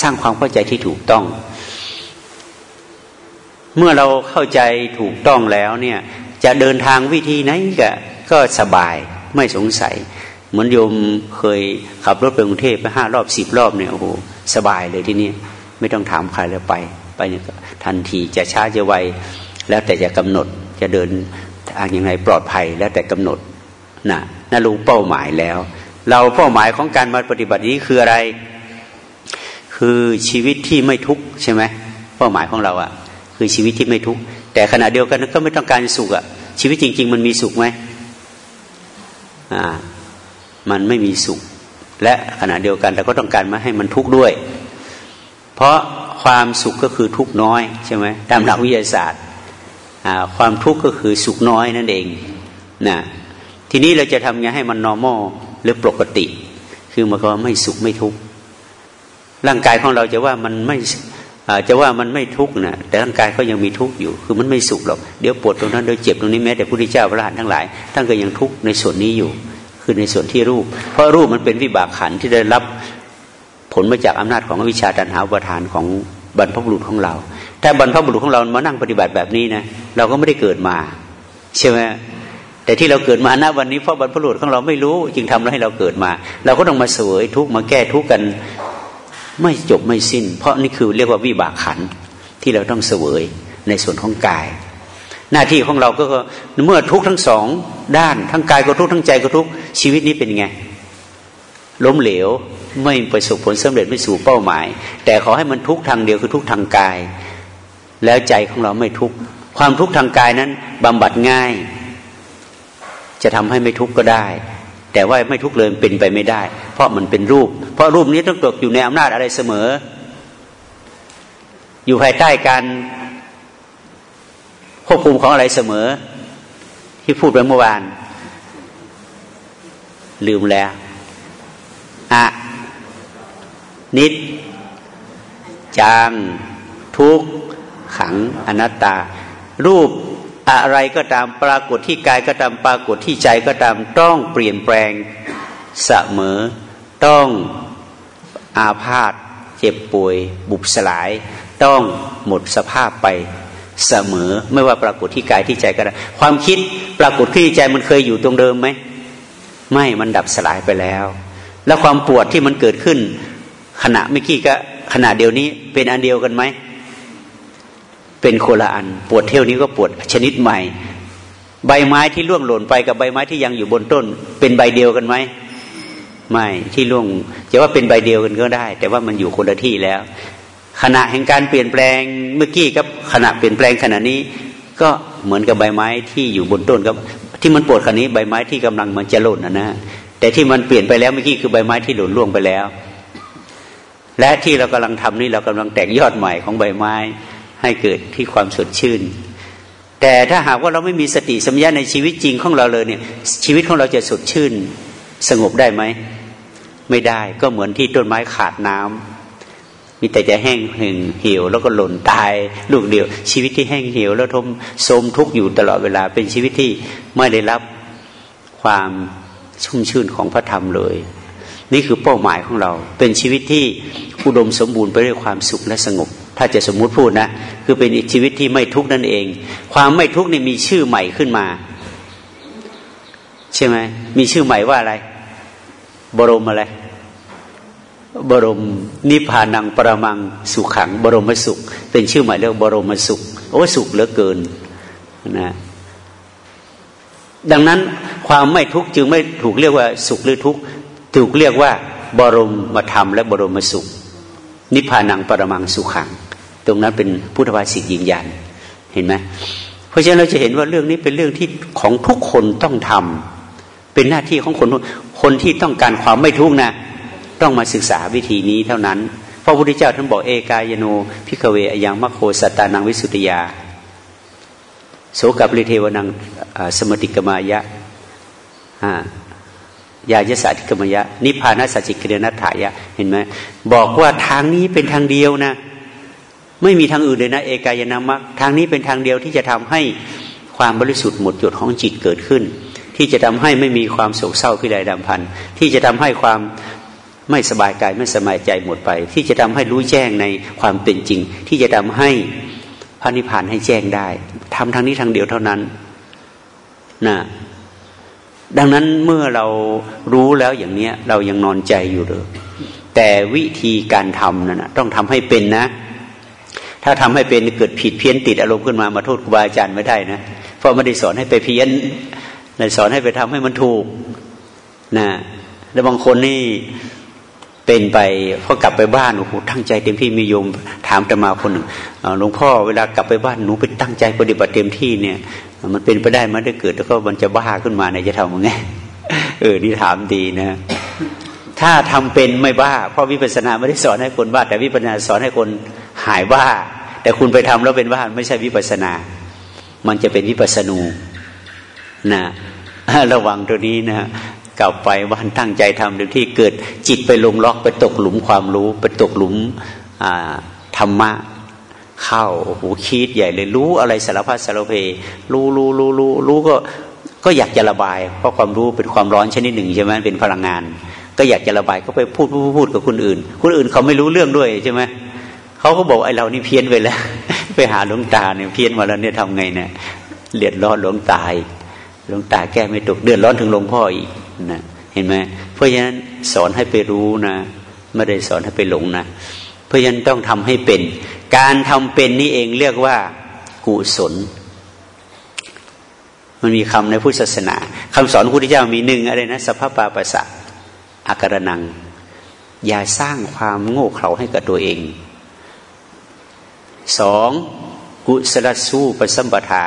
สร้างความเข้าใจที่ถูกต้อง เมื่อเราเข้าใจถูกต้องแล้วเนี่ย จะเดินทางวิธีไหนก็ก็สบายไม่สงสัย เหมือนโยมเคยขับรถไปกรุงเทพไปห้ารอบสิบรอบเนี่ยโอ้โหสบายเลยที่นี่ไม่ต้องถามใครแล้วไป ไปทันทีจะช้าจะไวแล้วแต่จะกำหนดจะเดินทางยังไงปลอดภัยแล้วแต่กำหนดนะน่ารู้เป้าหมายแล้ว เราเป้าหมายของการมาปฏิบัตินี้คืออะไร คือชีวิตที่ไม่ทุกข์ใช่ไหมเป้าหมายของเราอะคือชีวิตที่ไม่ทุกข์แต่ขณะเดียวกันก็ไม่ต้องการสุขอะชีวิตจริง ๆ มันมีสุขไหมอ่า มันไม่มีสุข และขณะเดียวกันเราก็ต้องการมาให้มันทุกข์ด้วย เพราะความสุขก็คือทุกข์น้อยใช่ไหมตามหลักวิทยาศาสตร์ความทุกข์ก็คือสุขน้อยนั่นเองนะทีนี้เราจะทำไงให้มัน normal หรือปกติ คือมันก็ไม่สุขไม่ทุกข์ร่างกายของเราจะว่ามันไม่จะว่ามันไม่ทุกข์นะแต่ร่างกายก็ยังมีทุกข์อยู่ คือมันไม่สุขหรอกเดี๋ยวปวดตรงนั้นเดี๋ยวเจ็บตรงนี้แม้แต่พระพุทธเจ้าพระอรหันต์ทั้งหลายท่านก็ยังทุกข์ในส่วนนี้อยู่ คือในส่วนที่รูป เพราะรูปมันเป็นวิบากขันที่ได้รับผลมาจากอำนาจของวิชาตันหาประทานของบรรพบุรุษของเรา ถ้าบรรพบุรุษของเรามานั่งปฏิบัติแบบนี้นะเราก็ไม่ได้เกิดมา ใช่ไหมแต่ที่เราเกิดมาณวันนี้เพราะบรรพบุรุษของเราไม่รู้จึงทำให้เราเกิดมา เราก็ต้องมาเสวยทุกมาแก้ทุกกันไม่จบไม่สิ้น เพราะนี่คือเรียกว่าวิบากขันที่เราต้องเสวยในส่วนของกาย หน้าที่ของเราก็เมื่อทุกทั้งสองด้านทั้งกายก็ทุกทั้งใจก็ทุกชีวิตนี้เป็นไง ล้มเหลวไม่ประสบผลสำเร็จไม่สู่เป้าหมาย แต่ขอให้มันทุกทางเดียวคือทุกทางกาย แล้วใจของเราไม่ทุกความทุกข์ทางกายนั้นบำบัดง่าย จะทำให้ไม่ทุกข์ก็ได้ แต่ว่าไม่ทุกข์เลยเป็นไปไม่ได้ เพราะมันเป็นรูป เพราะรูปนี้ต้องตกอยู่ในอำนาจอะไรเสมอ อยู่ภายใต้การ ควบคุมของอะไรเสมอ ที่พูดไปเมื่อวาน ลืมแล้วอะนิด จัง ทุกขังอนัตตา รูปอะไรก็ตามปรากฏที่กายก็ตามปรากฏที่ใจก็ตามต้องเปลี่ยนแปลงเสมอ ต้องอาพาธเจ็บป่วย บุบสลาย ต้องหมดสภาพไป เสมอ ไม่ว่าปรากฏที่กายที่ใจก็ได้ความคิดปรากฏที่ใจมันเคยอยู่ตรงเดิมไหมไม่มันดับสลายไปแล้ว แล้วความปวดที่มันเกิดขึ้น ขณะเมื่อกี้ก็ขณะเดียวนี้เป็นอันเดียวกันไหมเป็นโคละอันปวดเที่ยวนี้ก็ปวดชนิดใหม่ ใบไม้ที่ร่วงหล่นไปกับใบไม้ที่ยังอยู่บนต้น เป็นใบเดียวกันไหมไม่ที่ร่วงจะว่าเป็นใบเดียวกันก็ได้ แต่ว่ามันอยู่คนละที่แล้ว ขณะแห่งการเปลี่ยนแปลงเมื่อกี้กับขณะเปลี่ยนแปลงขณะนี้ ก็เหมือนกับใบไม้ที่อยู่บนต้นกับที่มันปวดขณะนี้ใบไม้ที่กำลังมันจะหล่นนะนะแต่ที่มันเปลี่ยนไปแล้วเมื่อกี้คือใบไม้ที่หล่นล่วงไปแล้ว และที่เรากำลังทำนี่เรากำลังแตกยอดใหม่ของใบไม้ให้เกิดที่ความสดชื่น แต่ถ้าหากว่าเราไม่มีสติสัมยาในชีวิตจริงของเราเลยเนี่ย ชีวิตของเราจะสดชื่น สงบได้ไหม ไม่ได้ก็เหมือนที่ต้นไม้ขาดน้ำ มีแต่จะแห้งหึงเหี่ยวแล้วก็หล่นตายลูกเดียว ชีวิตที่แห้งเหี่ยวแล้วทมโสมทุกข์อยู่ตลอดเวลาเป็นชีวิตที่ไม่ได้รับความชุ่มชื่นของพระธรรมเลย นี่คือเป้าหมายของเรา เป็นชีวิตที่อุดมสมบูรณ์ไปด้วยความสุขและสงบ ถ้าจะสมมุติพูดนะ คือเป็นชีวิตที่ไม่ทุกข์นั่นเอง ความไม่ทุกข์นี่มีชื่อใหม่ขึ้นมา ใช่ไหมมีชื่อใหม่ว่าอะไร บรมอะไร บรมนิพพานังปรมังสุขขัง บรมสุข เป็นชื่อหมายเรียกบรมสุข โอ้สุขเหลือเกินนะดังนั้นความไม่ทุกข์จึงไม่ถูกเรียกว่าสุขหรือทุกข์ถูกเรียกว่า บรมมาธรรมและบรมสุข นิพพานังปรมังสุขัง ตรงนั้นเป็นพุทธภาษิตยืนยันเห็นไหมเพราะฉะนั้นเราจะเห็นว่าเรื่องนี้เป็นเรื่องที่ของทุกคนต้องทำเป็นหน้าที่ของคนคนที่ต้องการความไม่ทุกข์นะ ต้องมาศึกษาวิธีนี้เท่านั้น พระพุทธเจ้าท่านบอกเอกายโนพิกเวอยังมโคสตานังวิสุติยา โสกับริเทวนังสมติกมายะยายสาธิกมยะ นิพานัสจิกเรนัฐายะ เห็นไหมบอกว่าทางนี้เป็นทางเดียวนะ ไม่มีทางอื่นเลยนะ เอกายนามักทางนี้เป็นทางเดียวที่จะทำให้ความบริสุทธิ์หมดจดของจิตเกิดขึ้น ที่จะทำให้ไม่มีความโศกเศร้าพิไรดำพันที่จะทำให้ความ ไม่สบายกายไม่สบายใจหมดไป ที่จะทำให้รู้แจ้งในความเป็นจริง ที่จะทำให้พระนิพพานให้แจ้งได้ทำทางนี้ทางเดียวเท่านั้นนะดังนั้นเมื่อเรารู้แล้วอย่างเนี้ย เรายังนอนใจอยู่เลยแต่วิธีการทำนั้นนะต้องทำให้เป็นนะ ถ้าทำให้เป็นเกิดผิดเพี้ยนติดอารมณ์ขึ้นมามาโทษครูบาอาจารย์ไม่ได้นะเพราะไม่ได้สอนให้ไปเพี้ยนเลยสอนให้ไปทำให้มันถูกนะแล้วบางคนนี่ เป็นไปพอกลับไปบ้านโอ้โหตั้งใจเต็มที่มีโยมถามตมาคนหนึ่งหลวงพ่อเวลากลับไปบ้านหนูไปตั้งใจปฏิบัติเต็มที่เนี่ย มันเป็นไปได้มันได้เกิด แล้วก็มันจะบ้าขึ้นมาเนี่ยจะทำยังไงเออนี่ถามดีนะ ถ้าทำเป็นไม่บ้า เพราะวิปัสสนาไม่ได้สอนให้คนบ้า แต่วิปัสสนาสอนให้คนหายบ้า แต่คุณไปทำแล้วเป็นบ้าไม่ใช่วิปัสสนา มันจะเป็นวิปัสสนูนะระวังตัวนี้นะ กลับไปบ้านตั้งใจทำเต็มที่เกิดจิตไปลงล็อกไปตกหลุมความรู้ ไปตกหลุมธรรมะเข้าโอ้โหคิดใหญ่เลยรู้อะไรสารพัดสารเพรู้รู้รู้รู้รู้ก็ก็อยากจะระบาย เพราะความรู้เป็นความร้อนชนิดหนึ่งใช่ไหมเป็นพลังงาน ก็อยากจะระบายก็ไปพูดพูดพูดกับคนอื่น คนอื่นเขาไม่รู้เรื่องด้วยใช่ไหมเขาก็บอกไอ้เรานี่เพี้ยนไปแล้ว ไปหาหลวงตาเนี่ยเพี้ยนมาแล้วเนี่ยทำไงเนี่ยเลียดร้อนหลวงตายหลวงตาแก้ไม่ตกเดือดร้อนถึงหลวงพ่ออีก นะเห็นไหมเพราะฉะนั้นสอนให้ไปรู้นะ ไม่ได้สอนให้ไปหลงนะ เพราะฉะนั้นต้องทำให้เป็น การทำเป็นนี่เองเรียกว่ากุศล มันมีคำในพุทธศาสนาคำสอนพระพุทธเจ้ามีหนึ่งอะไรนะสภาพปาปัสสะอาการนัง อย่าสร้างความโง่เขลาให้กับตัวเองสองกุศลสู้ปสัมปทา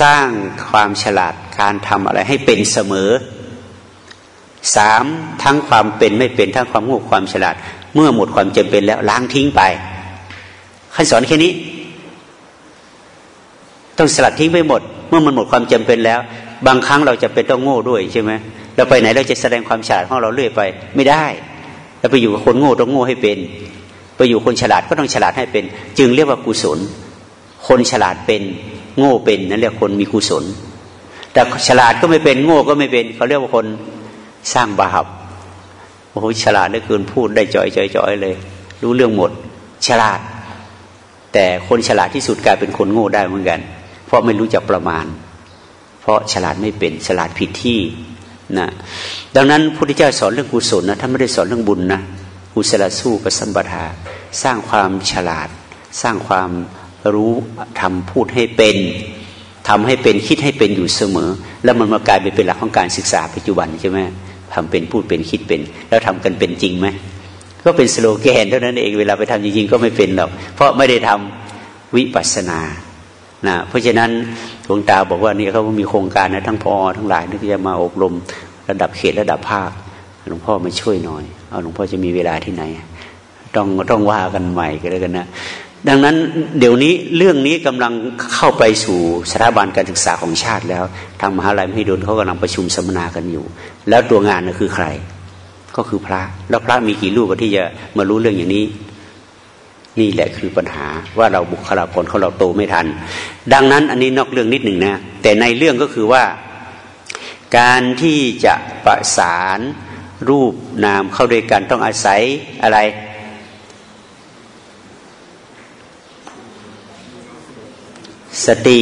สร้างความฉลาดการทำอะไรให้เป็นเสมอ สามทั้งความเป็นไม่เป็นทั้งความโง่ความฉลาด เมื่อหมดความจำเป็นแล้วล้างทิ้งไปขั้นสอนแค่นี้ ต้องสลัดทิ้งไปหมด เมื่อมันหมดความจำเป็นแล้ว บางครั้งเราจะเป็นต้องโง่ด้วยใช่ไหมเราไปไหนเราจะแสดงความฉลาดของเราเรื่อยไป ไม่ได้เราไปอยู่กับคนโง่ต้องโง่ให้เป็น ไปอยู่คนฉลาดก็ต้องฉลาดให้เป็น จึงเรียกว่ากุศล คนฉลาดเป็นโง่เป็นนั่นเรียกคนมีกุศล แต่ฉลาดก็ไม่เป็นโง่ก็ไม่เป็น เขาเรียกว่าคน สร้างบาปโอ้โหฉลาดเหลือเกินพูดได้จ่อยจ่อยจ่อยเลย รู้เรื่องหมด ฉลาด แต่คนฉลาดที่สุดกลายเป็นคนโง่ได้เหมือนกัน เพราะไม่รู้จักประมาณ เพราะฉลาดไม่เป็นฉลาดผิดที่นะดังนั้นพระพุทธเจ้าสอนเรื่องกุศลนะท่านไม่ได้สอนเรื่องบุญนะกุศลสู้ประสัมปทา สร้างความฉลาด สร้างความรู้ทำพูดให้เป็นทำให้เป็นคิดให้เป็นอยู่เสมอ แล้วมันมากลายเป็นหลักของการศึกษาปัจจุบันใช่ไหม ทำเป็นพูดเป็นคิดเป็น แล้วทำกันเป็นจริงไหมก็เป็นสโลแกนเท่านั้นเองเวลาไปทำจริงๆก็ไม่เป็นหรอกเพราะไม่ได้ทำวิปัสสนานะเพราะฉะนั้นหลวงตาบอกว่านี่เขามีโครงการนะทั้งพอทั้งหลายนี่จะมาอบรมระดับเขตระดับภาคหลวงพ่อมาช่วยหน่อย เอาหลวงพ่อจะมีเวลาที่ไหน ต้องต้องว่ากันใหม่กันแล้วกันนะ ดังนั้นเดี๋ยวนี้เรื่องนี้กำลังเข้าไปสู่สถาบันการศึกษาของชาติแล้ว ทางมหาลัยมหิดลเขากำลังประชุมสัมมนากันอยู่ แล้วตัวงานน่ะคือใคร ก็คือพระ แล้วพระมีกี่รูปที่จะมารู้เรื่องอย่างนี้ นี่แหละคือปัญหาว่าเราบุคลากรของเราโตไม่ทัน ดังนั้นอันนี้นอกเรื่องนิดหนึ่งนะแต่ในเรื่องก็คือว่า การที่จะประสานรูปนามเข้าด้วยกันต้องอาศัยอะไร สติ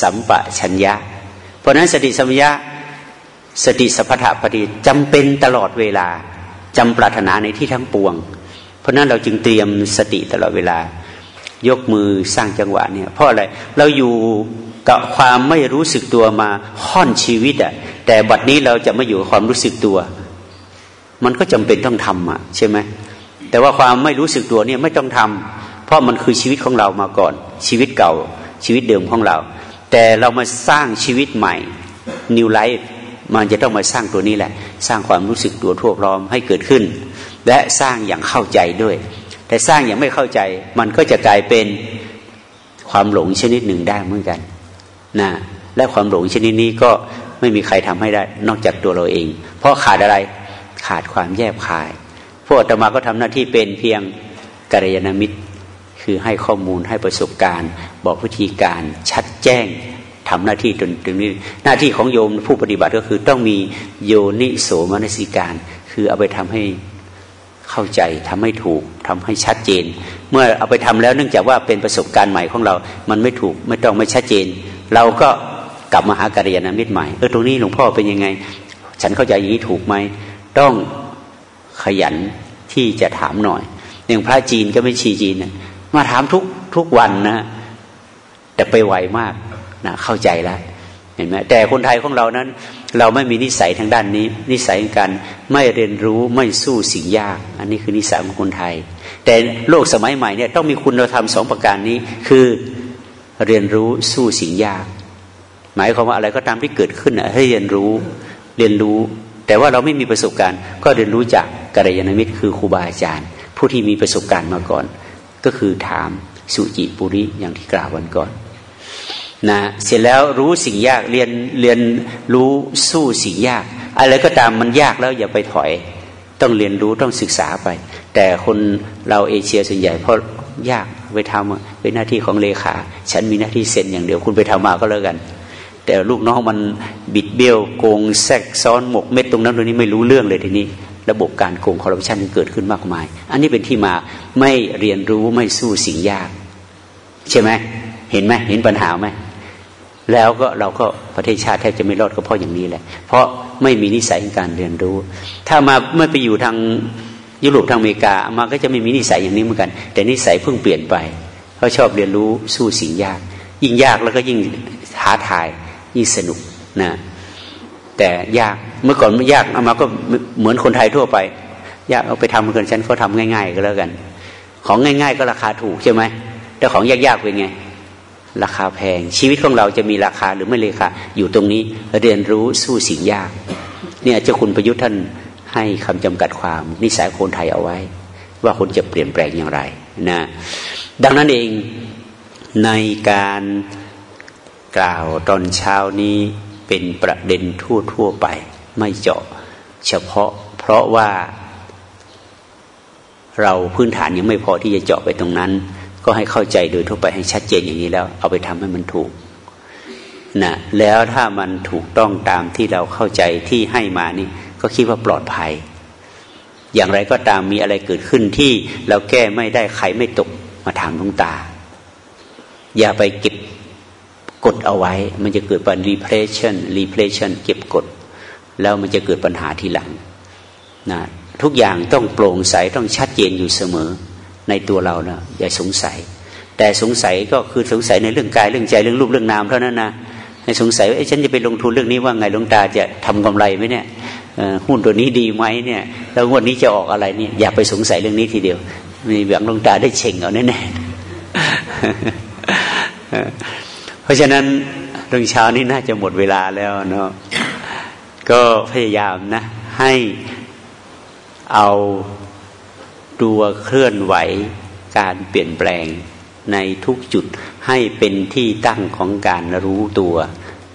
สัมปชัญญะ เพราะนั้นสติสัมปชัญญะสติสัพพะปฏิจำเป็นตลอดเวลาจำปรารถนาในที่ทั้งปวง เพราะนั้นเราจึงเตรียมสติตลอดเวลา ยกมือสร้างจังหวะเนี่ยเพราะอะไรเราอยู่กับความไม่รู้สึกตัวมาค่อนชีวิตอะแต่บัดนี้เราจะไม่อยู่กับความรู้สึกตัว มันก็จำเป็นต้องทำอะใช่ไหมแต่ว่าความไม่รู้สึกตัวเนี่ยไม่ต้องทำเพราะมันคือชีวิตของเรามาก่อน ชีวิตเก่า ชีวิตเดิมของเรา แต่เรามาสร้างชีวิตใหม่ new life มันจะต้องมาสร้างตัวนี้แหละ สร้างความรู้สึกตัวทั่วพร้อมให้เกิดขึ้น และสร้างอย่างเข้าใจด้วย แต่สร้างอย่างไม่เข้าใจมันก็จะกลายเป็นความหลงชนิดหนึ่งได้เหมือนกันนะและความหลงชนิดนี้ก็ไม่มีใครทำให้ได้นอกจากตัวเราเอง เพราะขาดอะไรขาดความแยบคาย พวกธรรมาก็ทำหน้าที่เป็นเพียงกัลยาณมิตร คือให้ข้อมูลให้ประสบการณ์ บอกวิธีการชัดแจ้งทำหน้าที่ตรงตรงนี้ หน้าที่ของโยมผู้ปฏิบัติก็คือต้องมีโยนิโสมนสิการ คือเอาไปทำให้เข้าใจทำให้ถูกทำให้ชัดเจน เมื่อเอาไปทำแล้วเนื่องจากว่าเป็นประสบการณ์ใหม่ของเรา มันไม่ถูกไม่ต้องไม่ชัดเจน เราก็กลับมาหากัลยาณมิตรใหม่เออตรงนี้หลวงพ่อเป็นยังไง ฉันเข้าใจอย่างนี้ถูกไหมต้องขยันที่จะถามหน่อยอย่างพระจีนก็ไม่ชีจีนมาถามทุกทุกวันนะ แต่ไปไวมากนะเข้าใจแล้วเห็นไหมแต่คนไทยของเรานั้น เราไม่มีนิสัยทางด้านนี้ นิสัยการไม่เรียนรู้ไม่สู้สิ่งยาก อันนี้คือนิสัยของคนไทย แต่โลกสมัยใหม่เนี่ยต้องมีคุณธรรมสองประการนี้ คือเรียนรู้สู้สิ่งยาก หมายความว่าอะไรก็ตามที่เกิดขึ้นให้เรียนรู้เรียนรู้ แต่ว่าเราไม่มีประสบการณ์ ก็เรียนรู้จากกัลยาณมิตรคือครูบาอาจารย์ ผู้ที่มีประสบการณ์มาก่อน ก็คือถามสุจิปุริอย่างที่กล่าววันก่อน นะเสร็จแล้วรู้สิ่งยากเรียนเรียนรู้สู้สิ่งยาก อะไรก็ตามมันยากแล้วอย่าไปถอย ต้องเรียนรู้ต้องศึกษาไป แต่คนเราเอเชียส่วนใหญ่เพราะยากไปทำเป็นหน้าที่ของเลขา ฉันมีหน้าที่เซ็นอย่างเดียวคุณไปทำมาก็แล้วกัน แต่ลูกน้องมันบิดเบี้ยวโกงแทรกซ้อนหมกเม็ดตรงนั้นตรงนี้ไม่รู้เรื่องเลยทีนี้ ระบบการโกงคอร์รัปชันเกิดขึ้นมากมาย อันนี้เป็นที่มาไม่เรียนรู้ไม่สู้สิ่งยาก ใช่ไหมเห็นไหมเห็นปัญหาไหม แล้วก็เราก็ประเทศชาติแทบจะไม่รอดก็เพราะอย่างนี้แหละ เพราะไม่มีนิสัยในการเรียนรู้ ถ้ามาเมื่อไปอยู่ทางยุโรปทางอเมริกามาก็จะไม่มีนิสัยอย่างนี้เหมือนกัน แต่นิสัยเพิ่งเปลี่ยนไปเขาชอบเรียนรู้สู้สิ่งยาก ยิ่งยากแล้วก็ยิ่งท้าทายยิ่งสนุกนะแต่ยากเมื่อก่อนไม่ยากเอามาก็เหมือนคนไทยทั่วไป ยากเอาไปทำเหมือนฉันเขาทำง่าย ๆ ก็แล้วกัน ของง่าย ๆ ก็ราคาถูกใช่ไหมแต่ของยากๆเป็นไง ราคาแพง ชีวิตของเราจะมีราคาหรือไม่ราคาอยู่ตรงนี้เรียนรู้สู้สิ่งยาก เนี่ยเจ้าคุณประยุทธ์ท่านให้คำจำกัดความนิสัยคนไทยเอาไว้ ว่าคนจะเปลี่ยนแปลงอย่างไรนะดังนั้นเองในการกล่าวตอนเช้านี้เป็นประเด็นทั่วทั่วไป ไม่เจาะเฉพาะ เพราะว่าเราพื้นฐานยังไม่พอที่จะเจาะไปตรงนั้น ก็ให้เข้าใจโดยทั่วไปให้ชัดเจนอย่างนี้แล้ว เอาไปทำให้มันถูกนะแล้วถ้ามันถูกต้องตามที่เราเข้าใจที่ให้มานี่ ก็คิดว่าปลอดภัย อย่างไรก็ตามมีอะไรเกิดขึ้นที่เราแก้ไม่ได้ใครไม่ตกมาถามลุงตา อย่าไปเก็บกดเอาไว้ มันจะเกิดปัญ repression repression เก็บกด แล้วมันจะเกิดปัญหาทีหลังนะทุกอย่างต้องโปร่งใสต้องชัดเจนอยู่เสมอ ในตัวเราเนะอย่าสงสัย แต่สงสัยก็คือสงสัยในเรื่องกายเรื่องใจเรื่องรูปเรื่องนามเท่านั้นนะให้สงสัยว่าฉันจะไปลงทุนเรื่องนี้ว่าไงหลวงตาจะทำกำไรไหมเนี่ยหุ้นตัวนี้ดีไหมเนี่ยแล้ววดนี้จะออกอะไรเนี่ยอย่าไปสงสัยเรื่องนี้ทีเดียว มีแบบลงตาได้เช่งเอาแน่ๆเพราะฉะนั้นเรื่องเช้านี้น่าจะหมดเวลาแล้วเนาะก็พยายามนะ ให้เอา ตัวเคลื่อนไหวการเปลี่ยนแปลงในทุกจุดให้เป็นที่ตั้งของการรู้ตัว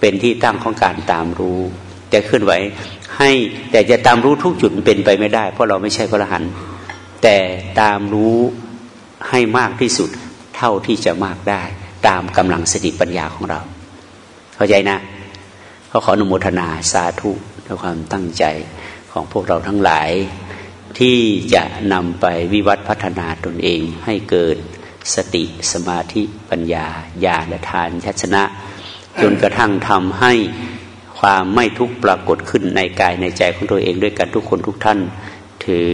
เป็นที่ตั้งของการตามรู้ จะเคลื่อนไหวให้แต่จะตามรู้ทุกจุดเป็นไปไม่ได้ เพราะเราไม่ใช่พระอรหันต์แต่ตามรู้ให้มากที่สุดเท่าที่จะมากได้ ตามกำลังสติปัญญาของเรา เข้าใจนะเขาขออนุโมทนาสาธุด้วยความตั้งใจของพวกเราทั้งหลาย ที่จะนำไปวิวัฒพัฒนาตนเองให้เกิดสติสมาธิปัญญาญาณทานชัชนะ จนกระทั่งทำให้ความไม่ทุกข์ปรากฏขึ้นในกายในใจของตัวเองด้วยกันทุกคนทุกท่านถือ